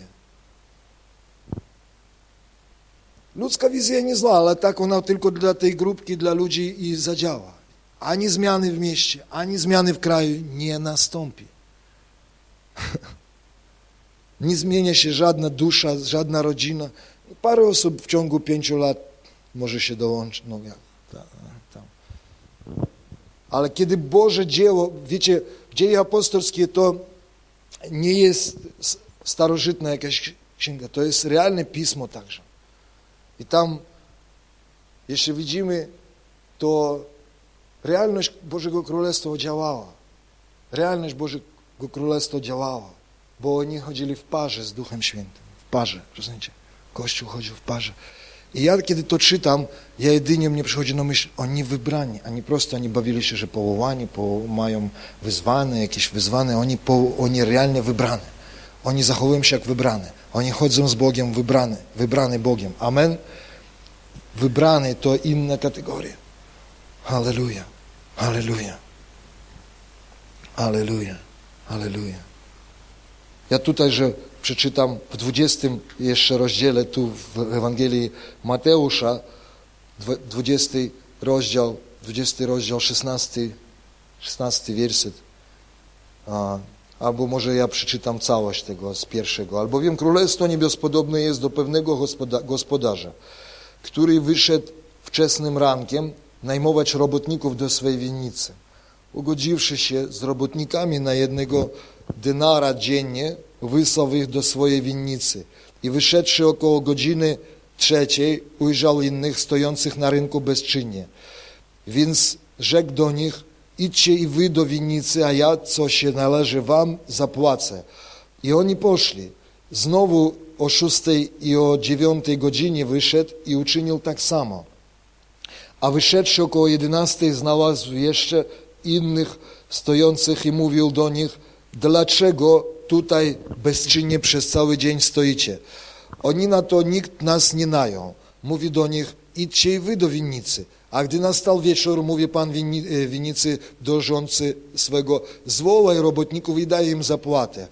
Ludzka wizja nie zła, ale tak ona tylko dla tej grupki, dla ludzi i zadziała. Ani zmiany w mieście, ani zmiany w kraju nie nastąpi. nie zmienia się żadna dusza, żadna rodzina. Parę osób w ciągu pięciu lat może się dołączyć. No, ja, tam. Ale kiedy Boże dzieło, wiecie, dzieje apostolskie to nie jest starożytna jakaś księga, to jest realne pismo także. I tam, jeśli widzimy, to realność Bożego Królestwa działała. Realność Bożego Królestwa działała, bo oni chodzili w parze z Duchem Świętym. W parze, rozumiecie? Kościół chodził w parze. I ja kiedy to czytam, ja jedynie mnie przychodzi na myśl, oni wybrani, oni prosto, oni bawili się, że powołani, po, mają wyzwane, jakieś wyzwane, oni, po, oni realnie wybrane. Oni zachowują się jak wybrane. Oni chodzą z Bogiem wybrany, wybrany Bogiem. Amen. Wybrany to inna kategoria. Halleluja. Halleluja. Halleluja. Halleluja. Ja tutaj, że przeczytam w 20 jeszcze rozdziale tu w Ewangelii Mateusza, 20 rozdział, 20 rozdział, 16, 16 werset. Albo może ja przeczytam całość tego z pierwszego. Albowiem Królestwo Niebios podobne jest do pewnego gospoda gospodarza, który wyszedł wczesnym rankiem najmować robotników do swojej winnicy. Ugodziwszy się z robotnikami na jednego denara dziennie, wysłał ich do swojej winnicy i wyszedłszy około godziny trzeciej, ujrzał innych stojących na rynku bezczynnie. Więc rzekł do nich, idźcie i wy do winnicy, a ja, co się należy wam, zapłacę. I oni poszli. Znowu o szóstej i o dziewiątej godzinie wyszedł i uczynił tak samo. A wyszedłszy około jedenastej znalazł jeszcze innych stojących i mówił do nich, dlaczego tutaj bezczynnie przez cały dzień stoicie? Oni na to nikt nas nie nają. Mówi do nich, idźcie i wy do winnicy. A gdy nastał wieczór, mówi Pan e, winnicy do rządcy swego, zwołaj robotników i daj im zapłatę.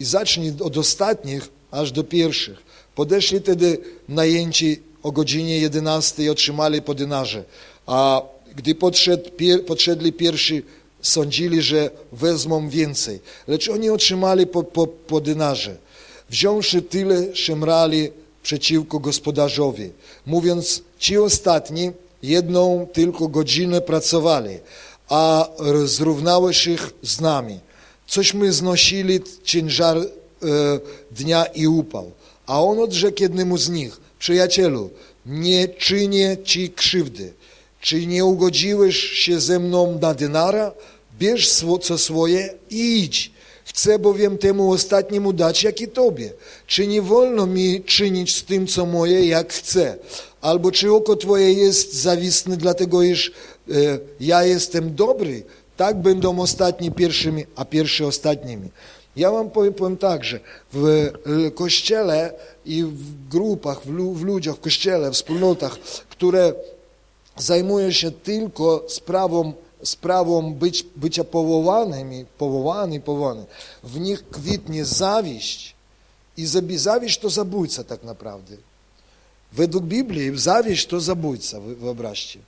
I zacznij od ostatnich aż do pierwszych. Podeszli wtedy najęci o godzinie 11 i otrzymali po dynarze. A gdy podszedł, podszedli pierwsi, sądzili, że wezmą więcej. Lecz oni otrzymali po, po, po dynarze. Wziąwszy tyle, szemrali przeciwko gospodarzowi, mówiąc, ci ostatni jedną tylko godzinę pracowali, a zrównałeś ich z nami. Cośmy znosili ciężar e, dnia i upał. A on odrzekł jednemu z nich, przyjacielu, nie czynię ci krzywdy. Czy nie ugodziłeś się ze mną na denara? Bierz co swoje i idź. Chcę bowiem temu ostatniemu dać, jak i tobie. Czy nie wolno mi czynić z tym, co moje, jak chcę? Albo czy oko twoje jest zawisne, dlatego iż e, ja jestem dobry? Tak będą ostatni pierwszymi, a pierwsi ostatnimi. Ja wam powiem, powiem tak, że w kościele i w grupach, w, w ludziach, w kościele, w wspólnotach, które zajmują się tylko sprawą sprawą być, bycia powołanymi, powołany, powołany, w nich kwitnie zawiść i zawiść to zabójca tak naprawdę. Według Biblii zawiść to zabójca, wyobraźcie.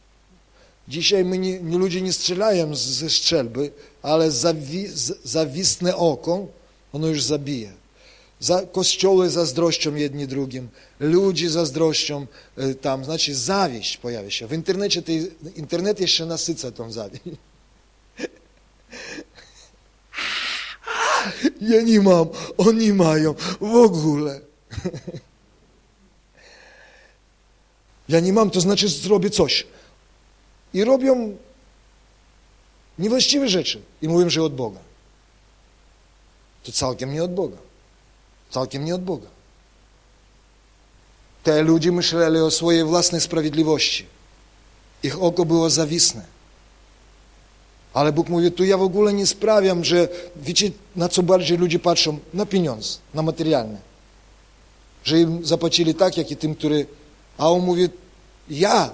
Dzisiaj my nie, ludzie nie strzelają ze strzelby, ale zawi, oko, ono już zabije. Za, kościoły zazdrością jedni drugim, ludzie zazdrością e, tam, znaczy zawiść pojawia się. W internecie, tej, internet jeszcze nasyca tą zawiść. Ja nie mam, oni mają, w ogóle. Ja nie mam, to znaczy zrobię coś. I robią niewłaściwe rzeczy i mówią, że od Boga. To całkiem nie od Boga. Całkiem nie od Boga. Te ludzie myśleli o swojej własnej sprawiedliwości. Ich oko było zawisne. Ale Bóg mówi, tu ja w ogóle nie sprawiam, że wiecie, na co bardziej ludzie patrzą? Na pieniądz, na materialne. Że im zapłacili tak, jak i tym, który... A on mówi, ja,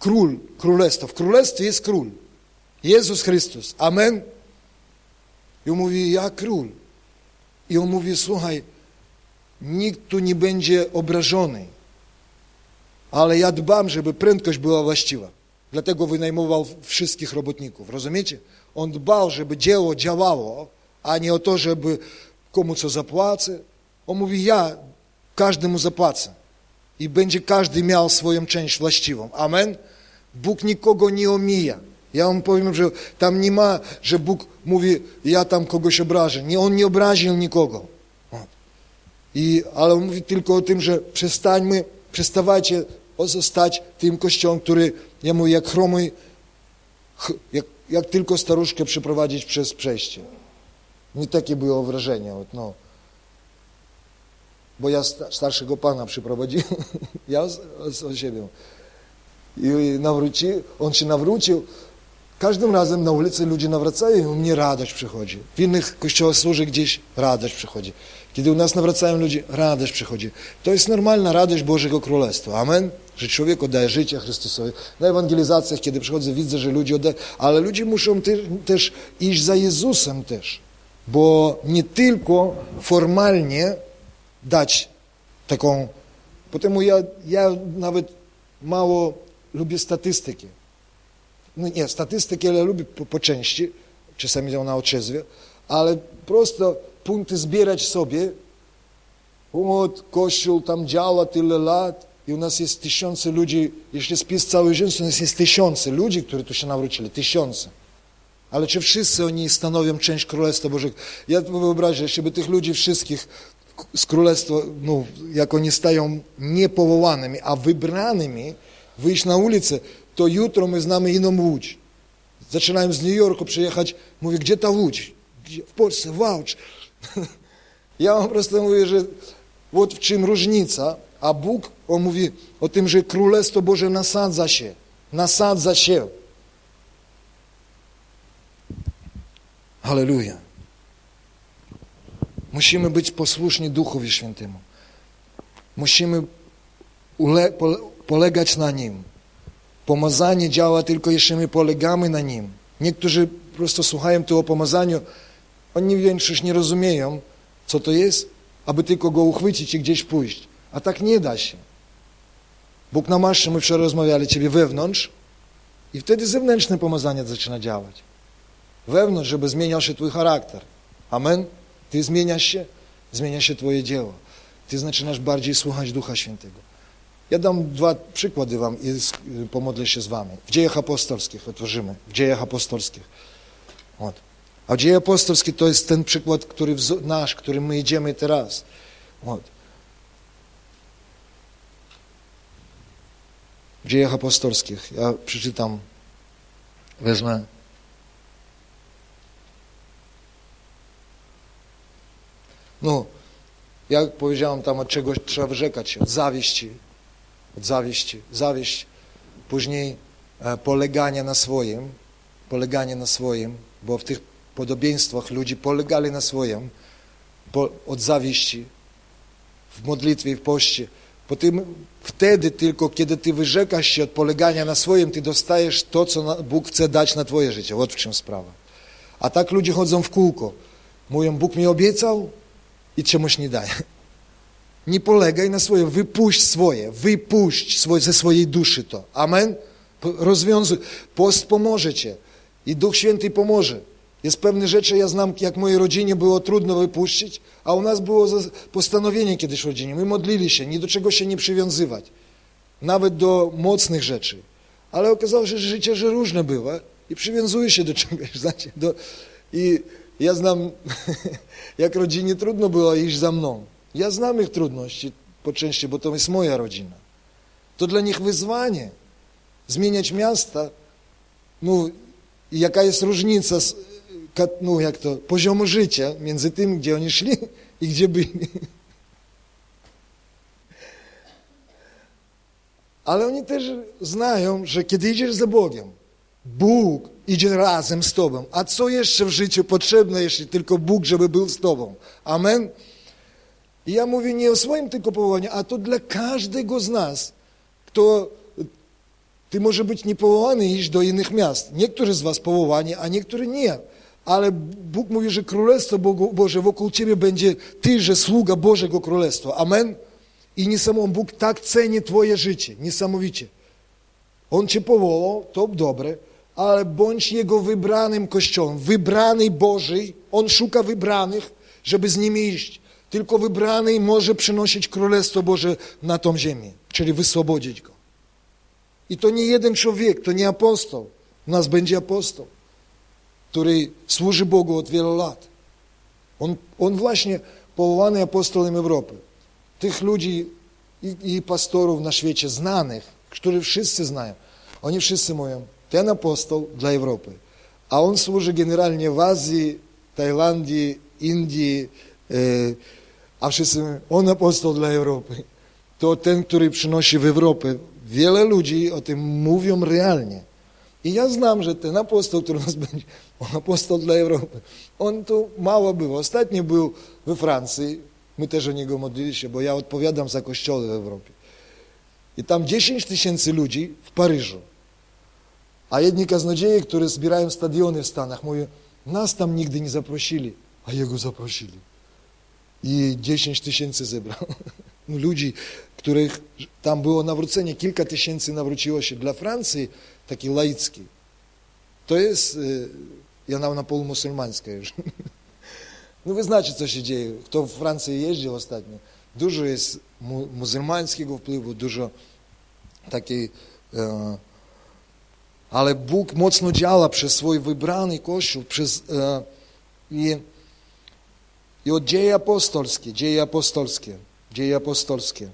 król, królestwo. W królestwie jest król. Jezus Chrystus. Amen. I on mówi, ja król. I on mówi, słuchaj, nikt tu nie będzie obrażony, ale ja dbam, żeby prędkość była właściwa. Dlatego wynajmował wszystkich robotników, rozumiecie? On dbał, żeby dzieło działało, a nie o to, żeby komu co zapłacę. On mówi, ja każdemu zapłacę i będzie każdy miał swoją część właściwą. Amen? Bóg nikogo nie omija. Ja wam powiem, że tam nie ma, że Bóg mówi, ja tam kogoś obrażę. Nie, On nie obraził nikogo. I, ale on mówi tylko o tym, że przestańmy, przestawajcie zostać tym kościołem, który, ja mówię, jak chromy, jak, jak tylko staruszkę przeprowadzić przez przejście. Nie takie było wrażenie. No. Bo ja starszego pana przyprowadziłem, ja z siebie. I nawróci, on się nawrócił. Każdym razem na ulicy ludzie nawracają i u mnie radość przychodzi. W innych kościołach służy gdzieś radość przychodzi. Kiedy u nas nawracają ludzie, radość przychodzi. To jest normalna radość Bożego Królestwa. Amen? Że człowiek oddaje życie Chrystusowi. Na ewangelizacjach, kiedy przychodzę, widzę, że ludzie oddają, ale ludzie muszą te, też iść za Jezusem też. Bo nie tylko formalnie dać taką... Potem ja, ja nawet mało lubię statystyki. No nie, statystyki, ale lubię po, po części, czasami ona otrzezwia, ale prosto punkty zbierać sobie. Od Kościół tam działa tyle lat i u nas jest tysiące ludzi, jeśli spis cały rzymski, u nas jest tysiące ludzi, którzy tu się nawrócili, tysiące. Ale czy wszyscy oni stanowią część Królestwa Bożego? Ja wyobrażam, jeśli by tych ludzi wszystkich z Królestwa, no, jak oni stają niepowołanymi, a wybranymi, wyjść na ulicę, to jutro my znamy inną Łódź. Zaczynałem z New Yorku przyjechać, mówię, gdzie ta Łódź? Gdzie? W Polsce, Wałcz. Ja wam prosto mówię, że вот w czym różnica, a Bóg, On mówi o tym, że Królestwo Boże nasadza się, nasadza się. Halleluja. Musimy być posłuszni Duchowi Świętemu. Musimy ule, polegać na Nim. Pomazanie działa tylko, jeśli my polegamy na Nim. Niektórzy po prostu słuchają tu o pomazaniu, oni większość nie rozumieją, co to jest, aby tylko go uchwycić i gdzieś pójść. A tak nie da się. Bóg namaszczy, my wczoraj rozmawiali, ciebie wewnątrz i wtedy zewnętrzne pomazanie zaczyna działać. Wewnątrz, żeby zmieniał się twój charakter. Amen? Ty zmieniasz się, zmienia się twoje dzieło. Ty zaczynasz bardziej słuchać Ducha Świętego. Ja dam dwa przykłady wam i y, pomodlę się z wami. W dziejach apostolskich otworzymy. W dziejach apostolskich. Ot. A dzieje apostolskie to jest ten przykład, który nasz, którym my idziemy teraz. Вот. W dziejach apostolskich, ja przeczytam, wezmę. No, jak powiedziałem tam, od czegoś trzeba wyrzekać się, od zawiści, od zawiści, zawieść, później e, poleganie na swoim, poleganie na swoim, bo w tych podobieństwach ludzi polegali na swoim, po, od zawiści, w modlitwie w poście. Po tym, wtedy tylko, kiedy ty wyrzekasz się od polegania na swoim, ty dostajesz to, co Bóg chce dać na twoje życie. Ot w czym sprawa. A tak ludzie chodzą w kółko. Mówią, Bóg mi obiecał i czemuś nie daje. Nie polegaj na swoje, wypuść swoje, wypuść swoje, ze swojej duszy to. Amen? Rozwiązuj. Post pomoże cię i Duch Święty pomoże. Jest pewne rzeczy, ja znam, jak mojej rodzinie było trudno wypuścić, a u nas było postanowienie kiedyś w rodzinie. My modlili się, ni do czego się nie przywiązywać. Nawet do mocnych rzeczy. Ale okazało się, że życie że różne bywa i przywiązuje się do czegoś. Znaczy, do... I ja znam, jak rodzinie trudno było iść za mną. Ja znam ich trudności po części, bo to jest moja rodzina. To dla nich wyzwanie. Zmieniać miasta. No, jaka jest różnica no, jak to, poziomu życia między tym, gdzie oni szli i gdzie byli. Ale oni też znają, że kiedy idziesz za Bogiem, Bóg idzie razem z Tobą. A co jeszcze w życiu potrzebne, jeśli tylko Bóg, żeby był z Tobą? Amen? I ja mówię nie o swoim tylko powołaniu, a to dla każdego z nas, kto ty może być niepowołany iść do innych miast. Niektórzy z was powołani, a niektórzy nie. Ale Bóg mówi, że Królestwo Boże wokół ciebie będzie ty, że sługa Bożego Królestwa. Amen? I niesamowite, Bóg tak ceni twoje życie, niesamowicie. On cię powołał, to dobre, ale bądź Jego wybranym Kościołem, wybrany Boży, On szuka wybranych, żeby z nimi iść. Tylko wybrany może przynosić Królestwo Boże na tą ziemię, czyli wyswobodzić Go. I to nie jeden człowiek, to nie apostoł. U nas będzie apostoł, który służy Bogu od wielu lat. On, on właśnie powołany apostołem Europy. Tych ludzi i, i pastorów na świecie znanych, których wszyscy znają. Oni wszyscy mówią, ten apostoł dla Europy. A on służy generalnie w Azji, Tajlandii, Indii, e, a wszyscy mówią, on apostoł dla Europy. To ten, który przynosi w Europę Wiele ludzi o tym mówią realnie. I ja znam, że ten apostoł, który nas będzie, on apostoł dla Europy, on tu mało był. Ostatnio był we Francji, my też o niego modlili się, bo ja odpowiadam za kościoły w Europie. I tam 10 tysięcy ludzi w Paryżu. A jedni kaznodzieje, które zbierają stadiony w Stanach, mówią, nas tam nigdy nie zaprosili, a jego zaprosili. I 10 tysięcy zebrał. Ludzi, których tam było nawrócenie, kilka tysięcy nawróciło się. Dla Francji taki laicki. To jest, ja na pół muzułmańska już. No wy znacie, co się dzieje. Kto w Francji jeździł ostatnio. Dużo jest mu muzułmańskiego wpływu, dużo takiej... E, ale Bóg mocno działa przez swój wybrany Kościół, przez... E, i, i od dzieje apostolskie, dzieje apostolskie, dzieje apostolskie.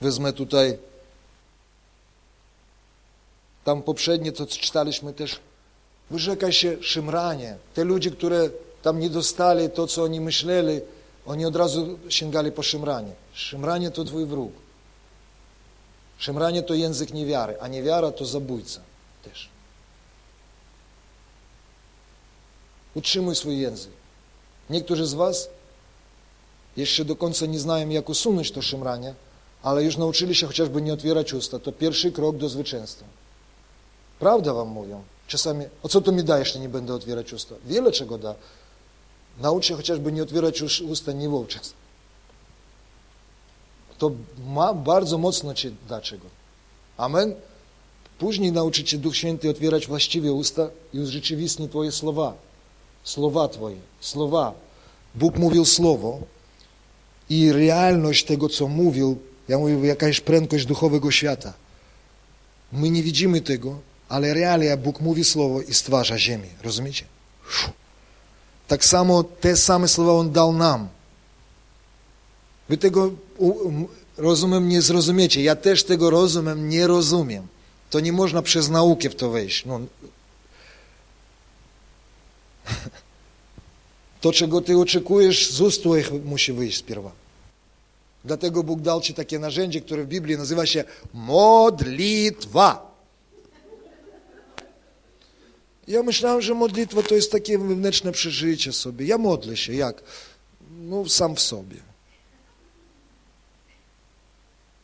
Wezmę tutaj, tam poprzednie to czytaliśmy też, wyrzekaj się szymranie. Te ludzie, które tam nie dostali to, co oni myśleli, oni od razu sięgali po szymranie. Szymranie to twój wróg. Szymranie to język niewiary, a niewiara to zabójca też. Utrzymuj swój język. Niektórzy z was jeszcze do końca nie znają, jak usunąć to szymranie, ale już nauczyli się chociażby nie otwierać usta. To pierwszy krok do zwycięstwa. Prawda wam mówią. Czasami, o co to mi da, jeśli nie będę otwierać usta? Wiele czego da. Naucz się chociażby nie otwierać usta nie wówczas. To ma, bardzo mocno ci da czego. Amen? Później nauczycie Duch Święty otwierać właściwie usta i urzeczywistni Twoje słowa. Słowa Twoje, słowa. Bóg mówił słowo i realność tego, co mówił, ja mówię, jakaś prędkość duchowego świata. My nie widzimy tego, ale realia Bóg mówi słowo i stwarza ziemię. Rozumiecie? Tak samo te same słowa On dał nam. Wy tego, rozumiem, nie zrozumiecie. Ja też tego rozumiem, nie rozumiem. To nie można przez naukę w to wejść. No. To, czego ty oczekujesz, z ust twoich musi wyjść spierwa. Dlatego Bóg dał ci takie narzędzie, które w Biblii nazywa się modlitwa. Ja myślałem, że modlitwa to jest takie wewnętrzne przeżycie sobie. Ja modlę się, jak? No, sam w sobie.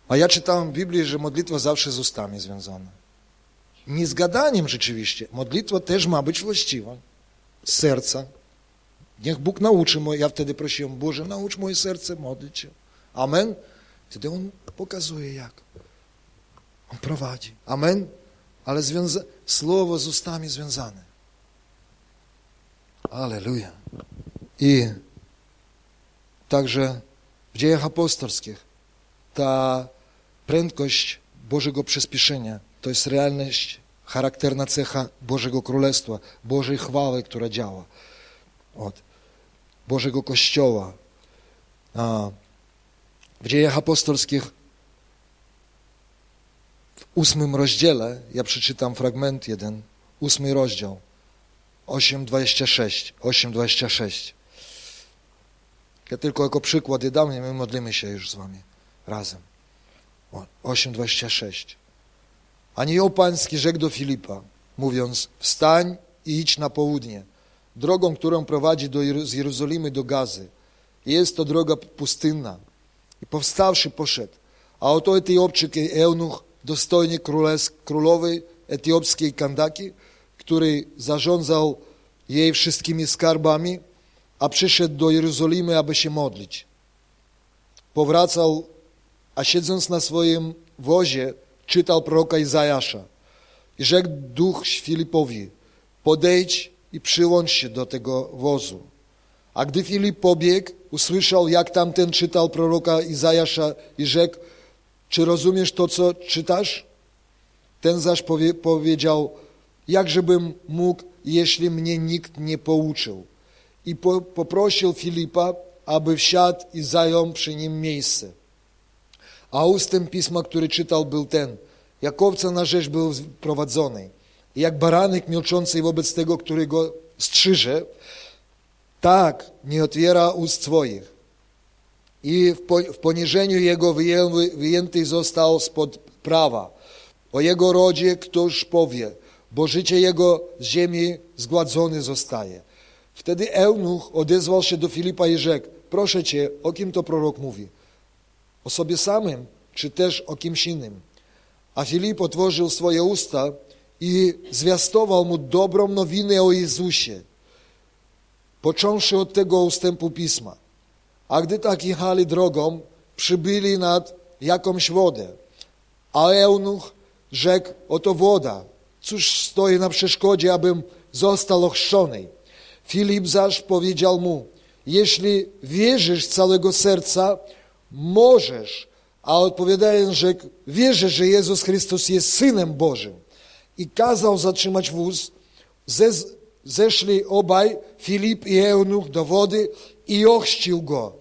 A ja czytałem w Biblii, że modlitwa zawsze z ustami związana. Nie z gadaniem rzeczywiście. Modlitwa też ma być właściwa. Serca. Niech Bóg nauczy moje. Ja wtedy prosiłem, Boże, naucz moje serce modlić się. Amen. Wtedy On pokazuje jak. On prowadzi. Amen. Ale związa... słowo z ustami związane. Aleluja. I także w dziejach apostolskich ta prędkość Bożego przyspieszenia to jest realność, charakterna cecha Bożego Królestwa, Bożej chwały, która działa. Od Bożego Kościoła. A w dziejach apostolskich w ósmym rozdziale, ja przeczytam fragment jeden, ósmy rozdział, 8.26, 8.26. Ja tylko jako przykład je dam, my modlimy się już z wami razem. 8.26. Anioł pański rzekł do Filipa, mówiąc, wstań i idź na południe, drogą, którą prowadzi do, z Jerozolimy do Gazy. Jest to droga pustynna. I powstawszy poszedł. A oto Etiopczyk Eunuch, dostojnie królowej etiopskiej Kandaki, który zarządzał jej wszystkimi skarbami, a przyszedł do Jerozolimy, aby się modlić. Powracał a siedząc na swoim wozie czytał proroka Izajasza. I rzekł duch Filipowi, podejdź i przyłącz się do tego wozu. A gdy Filip pobiegł, usłyszał, jak tamten czytał proroka Izajasza i rzekł, czy rozumiesz to, co czytasz? Ten zaś powie, powiedział, jakżebym mógł, jeśli mnie nikt nie pouczył. I po, poprosił Filipa, aby wsiadł i zajął przy nim miejsce. A ustęp pisma, który czytał, był ten. Jak owca na rzeź był prowadzony. Jak baranek milczący wobec tego, który go strzyże, tak nie otwiera ust swoich. I w poniżeniu jego wyjęty został spod prawa. O jego rodzie ktoś powie, bo życie jego z ziemi zgładzone zostaje. Wtedy Eunuch odezwał się do Filipa i rzekł, proszę cię, o kim to prorok mówi? O sobie samym, czy też o kimś innym. A Filip otworzył swoje usta i zwiastował mu dobrą nowinę o Jezusie, począwszy od tego ustępu pisma. A gdy tak jechali drogą, przybyli nad jakąś wodę. A Eunuch rzekł, oto woda, cóż stoi na przeszkodzie, abym został ochrzczony. Filip zaś powiedział mu, jeśli wierzysz całego serca, możesz, a odpowiadając rzekł, wierzę, że Jezus Chrystus jest Synem Bożym. I kazał zatrzymać wóz, Zez, zeszli obaj, Filip i Eunuch do wody i ochrzcił go.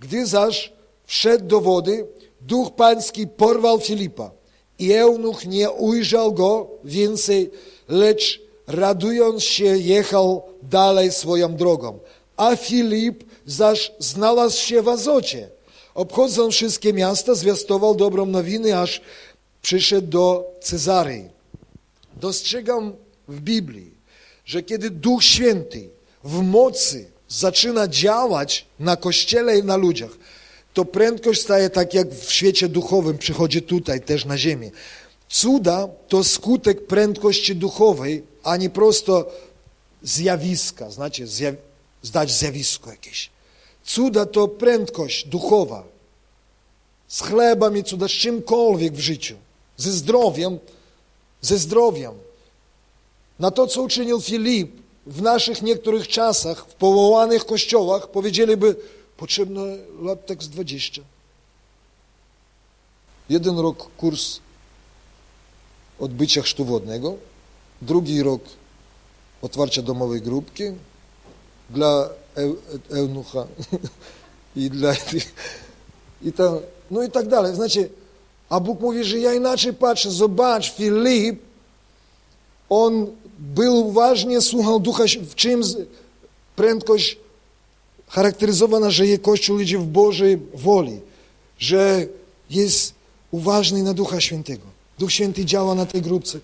Gdy zaś wszedł do wody, Duch Pański porwał Filipa i Eunuch nie ujrzał go więcej, lecz radując się jechał dalej swoją drogą. A Filip zaś znalazł się w Azocie obchodząc wszystkie miasta, zwiastował dobrą nowinę, aż przyszedł do Cezary. Dostrzegam w Biblii, że kiedy Duch Święty w mocy zaczyna działać na Kościele i na ludziach, to prędkość staje tak jak w świecie duchowym, przychodzi tutaj też na ziemię. Cuda to skutek prędkości duchowej, a nie prosto zjawiska, znacie, zjaw zdać zjawisko jakieś. Cuda to prędkość duchowa. Z chlebem i cuda, z czymkolwiek w życiu. Ze zdrowiem, ze zdrowiem. Na to, co uczynił Filip w naszych niektórych czasach, w powołanych kościołach powiedzieliby, potrzebno lat tak z 20. Jeden rok kurs odbycia chrztu wodnego, drugi rok otwarcia domowej grupki dla eunucha i dla i tam, no i tak dalej. Znaczy, a Bóg mówi, że ja inaczej patrzę, zobacz, Filip, on był uważnie, słuchał Ducha, w czym prędkość charakteryzowana, że jest Kościół ludzi w Bożej woli, że jest uważny na Ducha Świętego. Duch Święty działa na tej grupce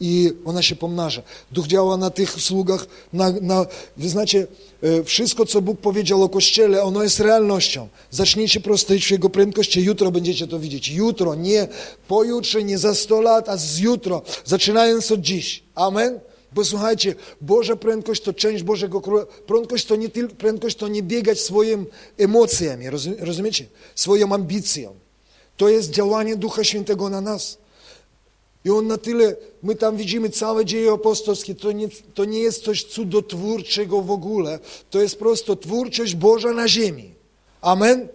i ona się pomnaża. Duch działa na tych sługach, na, na, wy znacie, e, wszystko, co Bóg powiedział o Kościele, ono jest realnością. Zacznijcie prosto iść w Jego prędkości, jutro będziecie to widzieć. Jutro, nie pojutrze, nie za sto lat, a z jutro, zaczynając od dziś. Amen? Bo słuchajcie, Boża prędkość to część Bożego Króla. Prędkość to nie, prędkość to nie biegać swoimi emocjami, rozumiecie? Swoją ambicją. To jest działanie Ducha Świętego na nas. I on na tyle, my tam widzimy całe dzieje apostolskie, to nie, to nie jest coś cudotwórczego w ogóle, to jest prosto twórczość Boża na ziemi. Amen?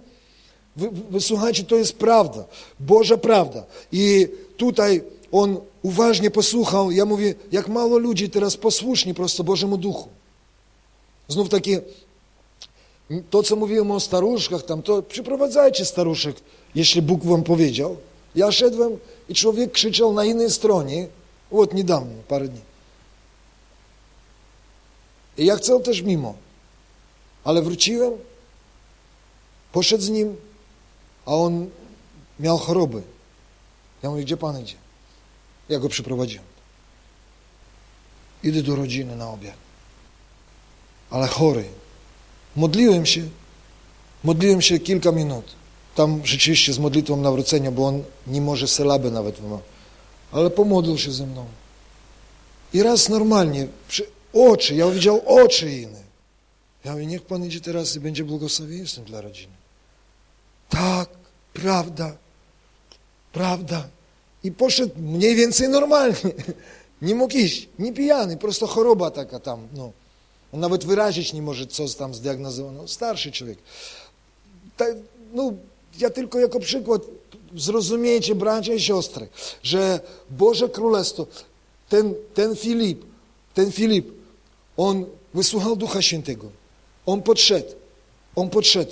Wy, wy słuchajcie, to jest prawda, Boża prawda. I tutaj on uważnie posłuchał, ja mówię, jak mało ludzi teraz posłuszni prosto Bożemu Duchu. Znów takie, to co mówiłem o staruszkach tam, to przyprowadzajcie staruszek, jeśli Bóg wam powiedział. Ja szedłem i człowiek krzyczał na innej stronie, вот niedawno, parę dni. I ja chcę też mimo, ale wróciłem, poszedł z nim, a on miał choroby. Ja mówię, gdzie pan idzie? Ja go przyprowadziłem. Idę do rodziny na obiad. Ale chory. Modliłem się. Modliłem się kilka minut. Tam rzeczywiście z modlitwą nawrócenia, bo on nie może sylaby nawet wymać. Ale pomodlił się ze mną. I raz normalnie, oczy, ja widział oczy inne. Ja mówię, niech Pan idzie teraz i będzie błogosławieństwem dla rodziny. Tak, prawda, prawda. I poszedł mniej więcej normalnie. Nie mógł iść, nie pijany, prosto choroba taka tam, no. On nawet wyrazić nie może, co tam zdiagnozowano. Starszy człowiek. Ta, no, ja tylko jako przykład, zrozumiecie, bracia i siostry, że Boże Królestwo, ten, ten Filip, ten Filip, on wysłuchał Ducha Świętego. On podszedł. On podszedł.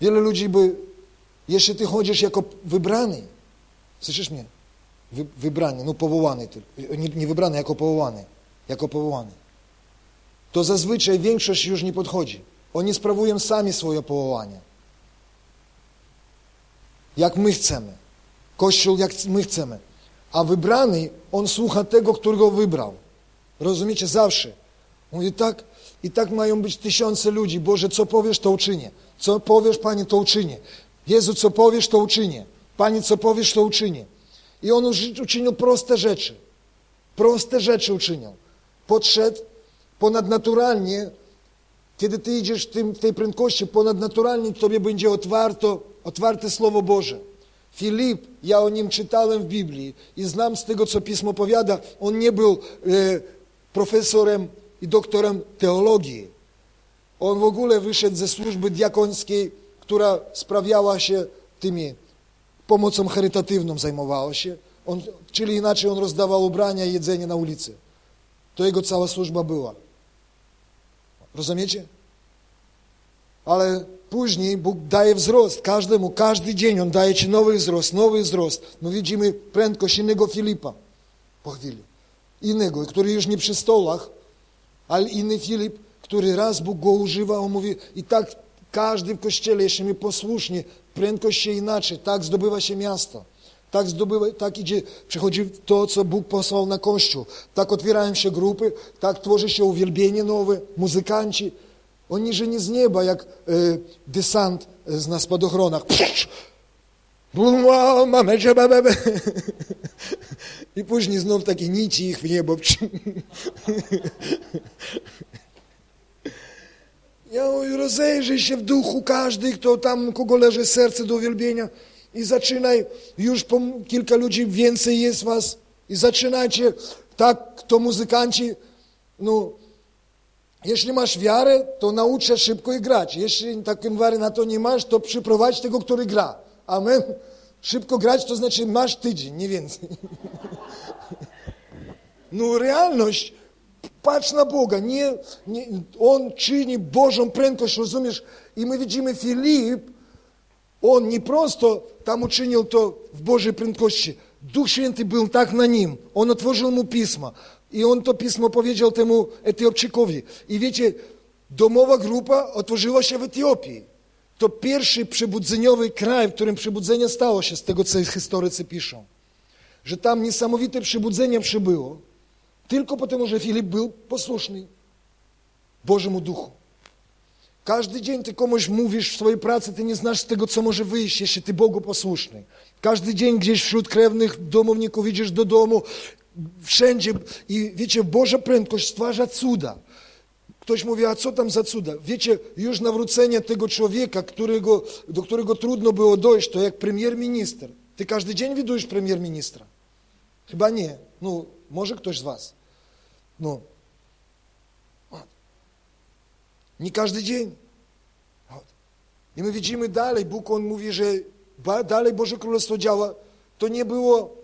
Wiele ludzi by, jeśli ty chodzisz jako wybrany, słyszysz mnie? Wy, wybrany, no powołany, nie, nie wybrany, jako powołany, jako powołany. To zazwyczaj większość już nie podchodzi. Oni sprawują sami swoje powołanie jak my chcemy. Kościół, jak my chcemy. A wybrany, on słucha tego, którego wybrał. Rozumiecie? Zawsze. Mówi tak, i tak mają być tysiące ludzi. Boże, co powiesz, to uczynię. Co powiesz, Panie, to uczynię. Jezu, co powiesz, to uczynię. Panie, co powiesz, to uczynię. I on uczynił proste rzeczy. Proste rzeczy uczynił. Podszedł ponadnaturalnie, kiedy ty idziesz w, tym, w tej prędkości, ponadnaturalnie tobie będzie otwarto otwarte Słowo Boże. Filip, ja o nim czytałem w Biblii i znam z tego, co Pismo powiada, on nie był e, profesorem i doktorem teologii. On w ogóle wyszedł ze służby diakońskiej, która sprawiała się tymi pomocą charytatywną zajmowała się. On, czyli inaczej on rozdawał ubrania i jedzenie na ulicy. To jego cała służba była. Rozumiecie? Ale później Bóg daje wzrost każdemu, każdy dzień On daje Ci nowy wzrost, nowy wzrost. No widzimy prędkość innego Filipa po chwili. Innego, który już nie przy stołach, ale inny Filip, który raz Bóg go używa, on mówi i tak każdy w kościele, jeśli posłusznie, prędkość się inaczej, tak zdobywa się miasto. Tak, zdobywa, tak idzie, przychodzi to, co Bóg posłał na Kościół. Tak otwierają się grupy, tak tworzy się uwielbienie nowe, muzykanci, oni że nie z nieba, jak e, desant z, na spadochronach. I później znów takie nici ich w niebo. Ja mówię, rozejrzyj się w duchu każdy, kto tam, kogo leży serce do uwielbienia i zaczynaj, już po kilka ludzi więcej jest was i zaczynajcie, tak, to muzykanci, no, jeśli masz wiarę, to naucz się szybko i grać. Jeśli takiej wiary na to nie masz, to przyprowadź tego, który gra. Amen. Szybko grać to znaczy masz tydzień, nie więcej. No realność, patrz na Boga, nie, nie, On czyni Bożą prędkość, rozumiesz? I my widzimy Filip, on nie prosto tam uczynił to w Bożej prędkości. Duch Święty był tak na nim. On otworzył mu pismo. I on to pismo powiedział temu Etiopczykowi. I wiecie, domowa grupa otworzyła się w Etiopii. To pierwszy przebudzeniowy kraj, w którym przebudzenie stało się, z tego co historycy piszą. Że tam niesamowite przebudzenie przybyło, tylko tym, że Filip był posłuszny Bożemu Duchu. Każdy dzień ty komuś mówisz w swojej pracy, ty nie znasz tego, co może wyjść, jeśli ty Bogu posłuszny. Każdy dzień gdzieś wśród krewnych domowników idziesz do domu, wszędzie i wiecie, Boża prędkość stwarza cuda. Ktoś mówi, a co tam za cuda? Wiecie, już nawrócenie tego człowieka, którego, do którego trudno było dojść, to jak premier-minister. Ty każdy dzień widujesz premier-ministra? Chyba nie. No, może ktoś z was. No. Nie każdy dzień. I my widzimy dalej, Bóg On mówi, że dalej Boże Królestwo działa. To nie było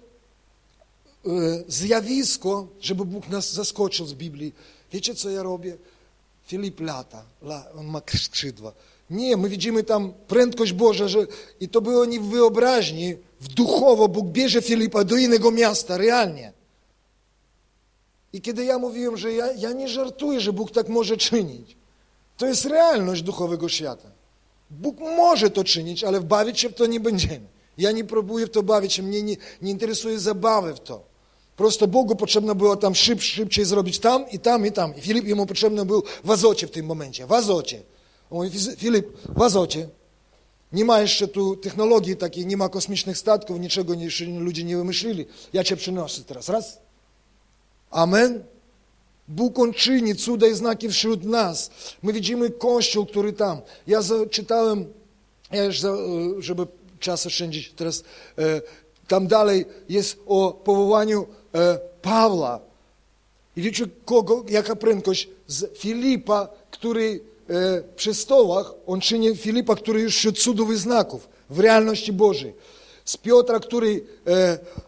zjawisko, żeby Bóg nas zaskoczył z Biblii. Wiecie, co ja robię? Filip lata, on ma skrzydła. Nie, my widzimy tam prędkość Boża, że i to było nie w wyobraźni, w duchowo Bóg bierze Filipa do innego miasta, realnie. I kiedy ja mówiłem, że ja, ja nie żartuję, że Bóg tak może czynić, to jest realność duchowego świata. Bóg może to czynić, ale bawić się w to nie będziemy. Ja nie próbuję w to bawić mnie nie, nie interesuje zabawy w to. Prosto Bogu potrzebno było tam szyb, szybciej zrobić tam i tam i tam. Filip jemu potrzebny był w Azocie w tym momencie, w Azocie. Filip, w Azocie. Nie ma jeszcze tu technologii takiej, nie ma kosmicznych statków, niczego jeszcze ludzie nie wymyślili. Ja cię przynoszę teraz. Raz. Amen. Bóg On czyni cuda i znaki wśród nas. My widzimy Kościół, który tam. Ja czytałem, ja już, żeby czas oszczędzić teraz, tam dalej jest o powołaniu Pawła. I wiecie, kogo, jaka prędkość? Z Filipa, który przy stołach, on czyni Filipa, który już wśród cudów i znaków, w realności Bożej. Z Piotra, który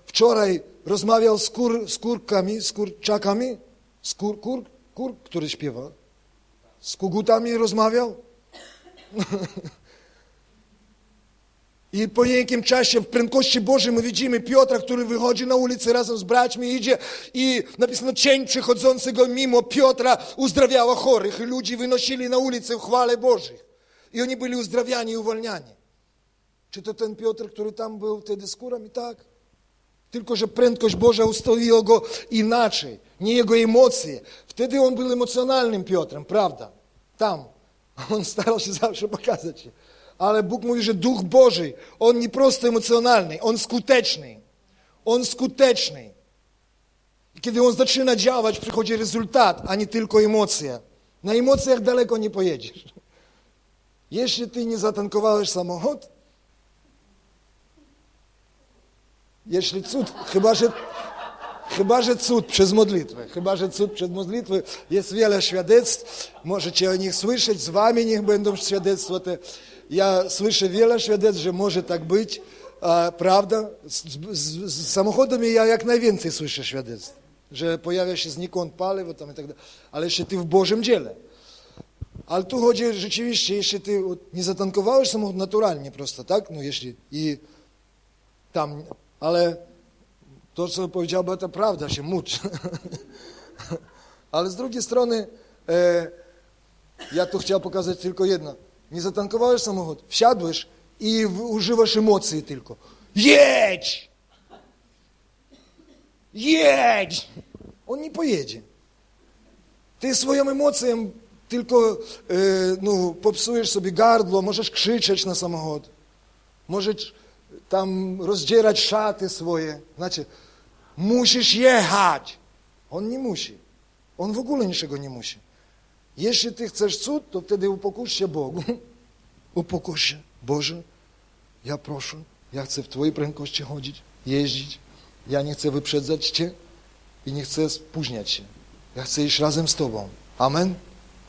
wczoraj rozmawiał z kurkami, z kurczakami, z kur, kur, kur, który śpiewa? Z kugutami rozmawiał? I po niejakim czasie w prędkości Bożej my widzimy Piotra, który wychodzi na ulicę razem z braćmi, idzie i napisano cień przechodzącego mimo Piotra uzdrawiała chorych i ludzi wynosili na ulicę w chwale Bożych. I oni byli uzdrawiani i uwalniani. Czy to ten Piotr, który tam był wtedy z kurami? Tak. Tylko, że prędkość Boża ustawiła go inaczej, nie jego emocje. Wtedy on był emocjonalnym Piotrem, prawda? Tam. On starał się zawsze pokazać się. Ale Bóg mówi, że Duch Boży, On nie prosto emocjonalny, On skuteczny. On skuteczny. I kiedy On zaczyna działać, przychodzi rezultat, a nie tylko emocje. Na emocjach daleko nie pojedziesz. Jeśli ty nie zatankowałeś samochód, jeśli cud, chyba że, chyba, że cud przez modlitwę, chyba, że cud przez modlitwę, jest wiele świadectw, możecie o nich słyszeć, z wami niech będą świadectwa te. Ja słyszę wiele świadectw, że może tak być, a, prawda? Z, z, z samochodami ja jak najwięcej słyszę świadectw, że pojawia się znikąd paliwo tam i tak dalej, ale jeszcze ty w Bożym dziele. Ale tu chodzi rzeczywiście, jeśli ty nie zatankowałeś samochód naturalnie prosto, tak? No jeśli i tam ale to, co powiedział to prawda, się mucz. Ale z drugiej strony, e, ja tu chciał pokazać tylko jedno. Nie zatankowałeś samochód, wsiadłeś i używasz emocji tylko. Jedź! Jedź! On nie pojedzie. Ty swoją emocją tylko e, no, popsujesz sobie gardło, możesz krzyczeć na samochód. Możesz tam rozdzierać szaty swoje. Znaczy, musisz jechać. On nie musi. On w ogóle niczego nie musi. Jeśli Ty chcesz cud, to wtedy upokórz się Bogu. Upokórz się. Boże, ja proszę, ja chcę w Twojej prędkości chodzić, jeździć. Ja nie chcę wyprzedzać Cię i nie chcę spóźniać się. Ja chcę iść razem z Tobą. Amen?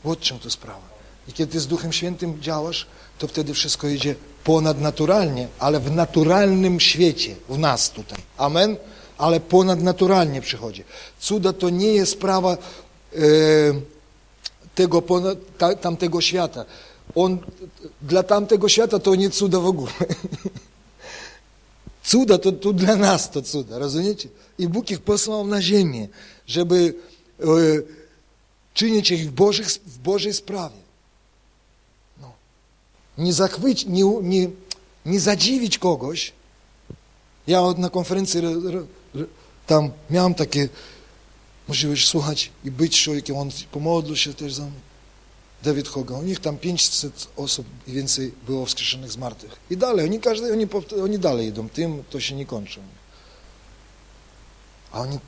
Od czym to sprawa. I kiedy z Duchem Świętym działasz, to wtedy wszystko idzie ponadnaturalnie, ale w naturalnym świecie, w nas tutaj. Amen? Ale ponadnaturalnie przychodzi. Cuda to nie jest sprawa... Yy, tego, ponad, ta, tamtego świata. On, dla tamtego świata to nie cuda w ogóle. Cuda to tu dla nas to cuda, rozumiecie? I Bóg ich posłał na ziemię, żeby e, czynić ich w, Bożych, w Bożej sprawie. No. Nie zachwycić, nie, nie, nie zadziwić kogoś. Ja na konferencji tam miałem takie możliwość słuchać i być człowiekiem. On pomodlił się też za mnie. David Hogan. U nich tam 500 osób i więcej było wskrzeszonych z martwych. I dalej, oni, każdy, oni, oni dalej idą. Tym to się nie kończy. A oni,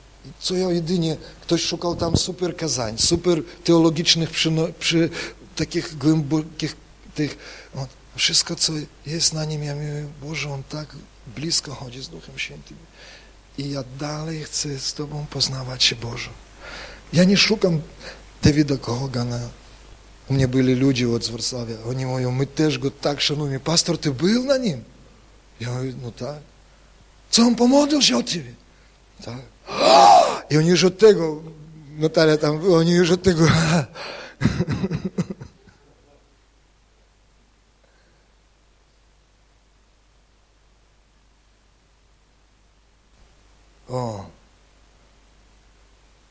co ja jedynie, ktoś szukał tam super kazań, super teologicznych, przy, przy takich głębokich, tych, wszystko, co jest na nim, ja mówię, Boże, on tak blisko chodzi z Duchem Świętym. I ja dalej chcę z Tobą poznawać się, Boże. Ja nie szukam Davida Hogana, u mnie byli ludzie od Wrocławia, oni mówią, my też go tak szanujemy. Pastor, ty był na nim? Ja mówię, no tak. Co on pomodlił się o ciebie? Tak. I oni już od tego, Natalia tam, oni już od o,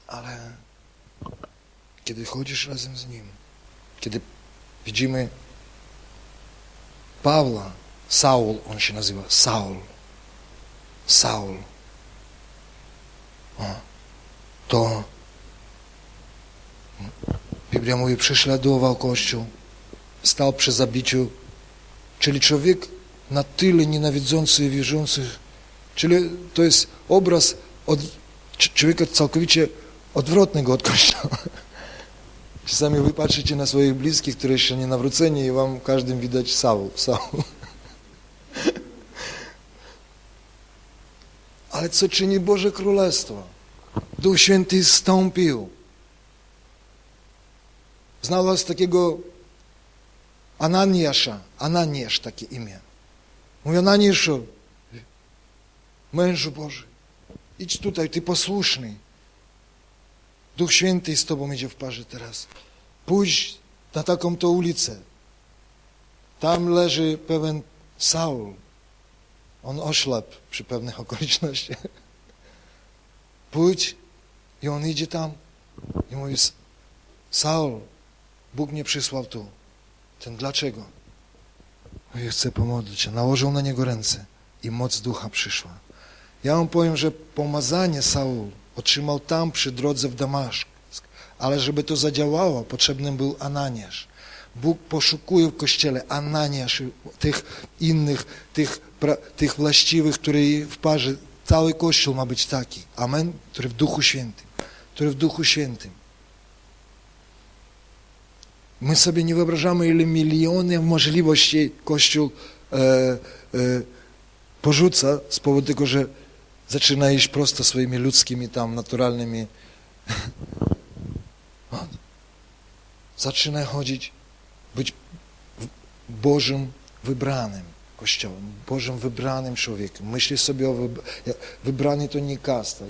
ale kiedy chodzisz razem z Nim, kiedy widzimy Pawła, Saul, on się nazywa Saul, Saul, o, to Biblia mówi, prześladował Kościół, stał przy zabiciu, czyli człowiek na tyle nienawidzący wierzących, czyli to jest obraz od człowieka całkowicie odwrotnego od Kościoła. Czasami wy patrzycie na swoich bliskich, które jeszcze nie nawróceni i wam każdym widać Saul, Saul. Ale co czyni Boże Królestwo? Duch Święty stąpił. Znalazł takiego Ananiasza, Ananiasz takie imię. Mówi Ananiaszu, mężu Boży, idź tutaj, ty posłuszny. Duch Święty z Tobą idzie w parze teraz. Pójdź na taką to ulicę. Tam leży pewien Saul. On oślep przy pewnych okolicznościach. Pójdź i on idzie tam i mówi Saul, Bóg mnie przysłał tu. Ten dlaczego? Mówi, chcę pomodlić się. Nałożył na niego ręce i moc ducha przyszła. Ja wam powiem, że pomazanie Saul otrzymał tam przy drodze w Damaszk. Ale żeby to zadziałało, potrzebny był Ananiasz. Bóg poszukuje w Kościele Ananiasz, tych innych, tych, tych właściwych, które w parze, cały Kościół ma być taki. Amen? Który w Duchu Świętym. Który w Duchu Świętym. My sobie nie wyobrażamy, ile miliony możliwości Kościół e, e, porzuca z powodu tego, że zaczyna iść prosto swoimi ludzkimi tam naturalnymi zaczyna chodzić, być Bożym wybranym Kościołem, Bożym wybranym człowiekiem. Myśli sobie o wybra wybrany to nie kasta.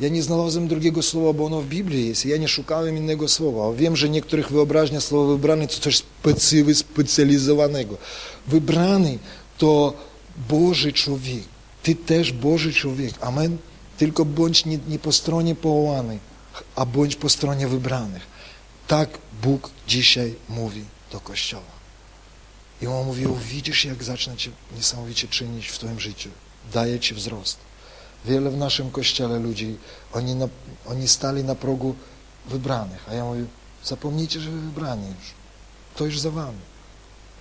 Ja nie znalazłem drugiego słowa, bo ono w Biblii jest. Ja nie szukałem innego słowa. Wiem, że niektórych wyobraźnia słowo wybrany to coś specywy, specjalizowanego. Wybrany to Boży człowiek. Ty też Boży człowiek. Amen? Tylko bądź nie, nie po stronie powołanych, a bądź po stronie wybranych. Tak Bóg dzisiaj mówi do Kościoła. I On mówił, widzisz jak zacznę Cię niesamowicie czynić w Twoim życiu. Daje Ci wzrost. Wiele w naszym Kościele ludzi, oni, na, oni stali na progu wybranych. A ja mówię, zapomnijcie, że wy wybrani już. To już za Wami.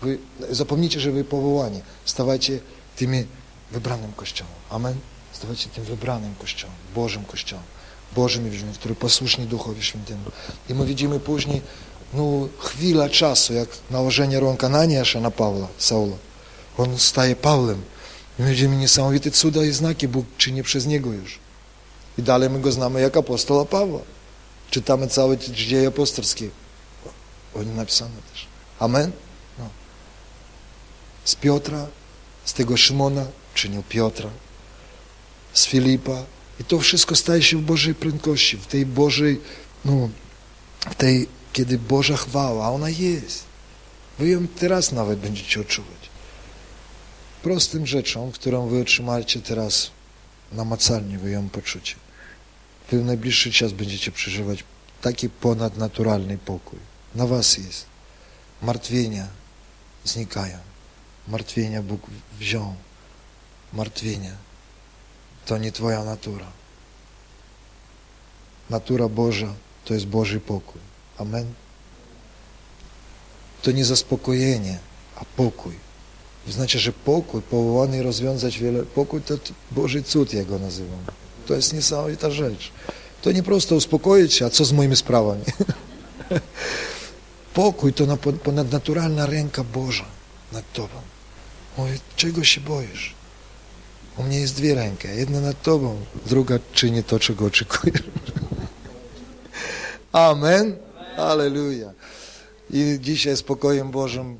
Wy, zapomnijcie, że Wy powołani. Stawajcie tymi wybranym Kościołem. Amen? Stawajcie tym wybranym Kościołem, Bożym Kościołem. Bożymi ludźmi, który posłuszni Duchowi Świętemu. I my widzimy później, no, chwila czasu, jak nałożenie rąk Ananiasza na Pawła, Saula. On staje Pawłem. I my widzimy niesamowite cuda i znaki Bóg czyni przez niego już. I dalej my go znamy jak apostola Pawła. Czytamy cały dzieje apostolskie. Oni napisane też. Amen? No. Z Piotra, z tego Szymona czynił Piotra, z Filipa. I to wszystko staje się w Bożej prędkości, w tej Bożej, no, w tej, kiedy Boża chwała, ona jest. Wy ją teraz nawet będziecie odczuwać. Prostym rzeczą, którą wy otrzymacie teraz namacalnie, wy ją poczucie. Wy w najbliższy czas będziecie przeżywać taki ponadnaturalny pokój. Na was jest. Martwienia znikają. Martwienia Bóg wziął. Martwienia. To nie twoja natura. Natura Boża to jest Boży pokój. Amen. To nie zaspokojenie, a pokój. Znaczy, że pokój powołany rozwiązać wiele... Pokój to Boży cud, ja go nazywam. To jest niesamowita rzecz. To nie prosto uspokoić się, a co z moimi sprawami? Pokój to ponadnaturalna ręka Boża nad Tobą. Mówię, czego się boisz? U mnie jest dwie ręki, jedna nad Tobą, druga czyni to, czego oczekujesz. Amen. Aleluja. I dzisiaj spokojem Bożym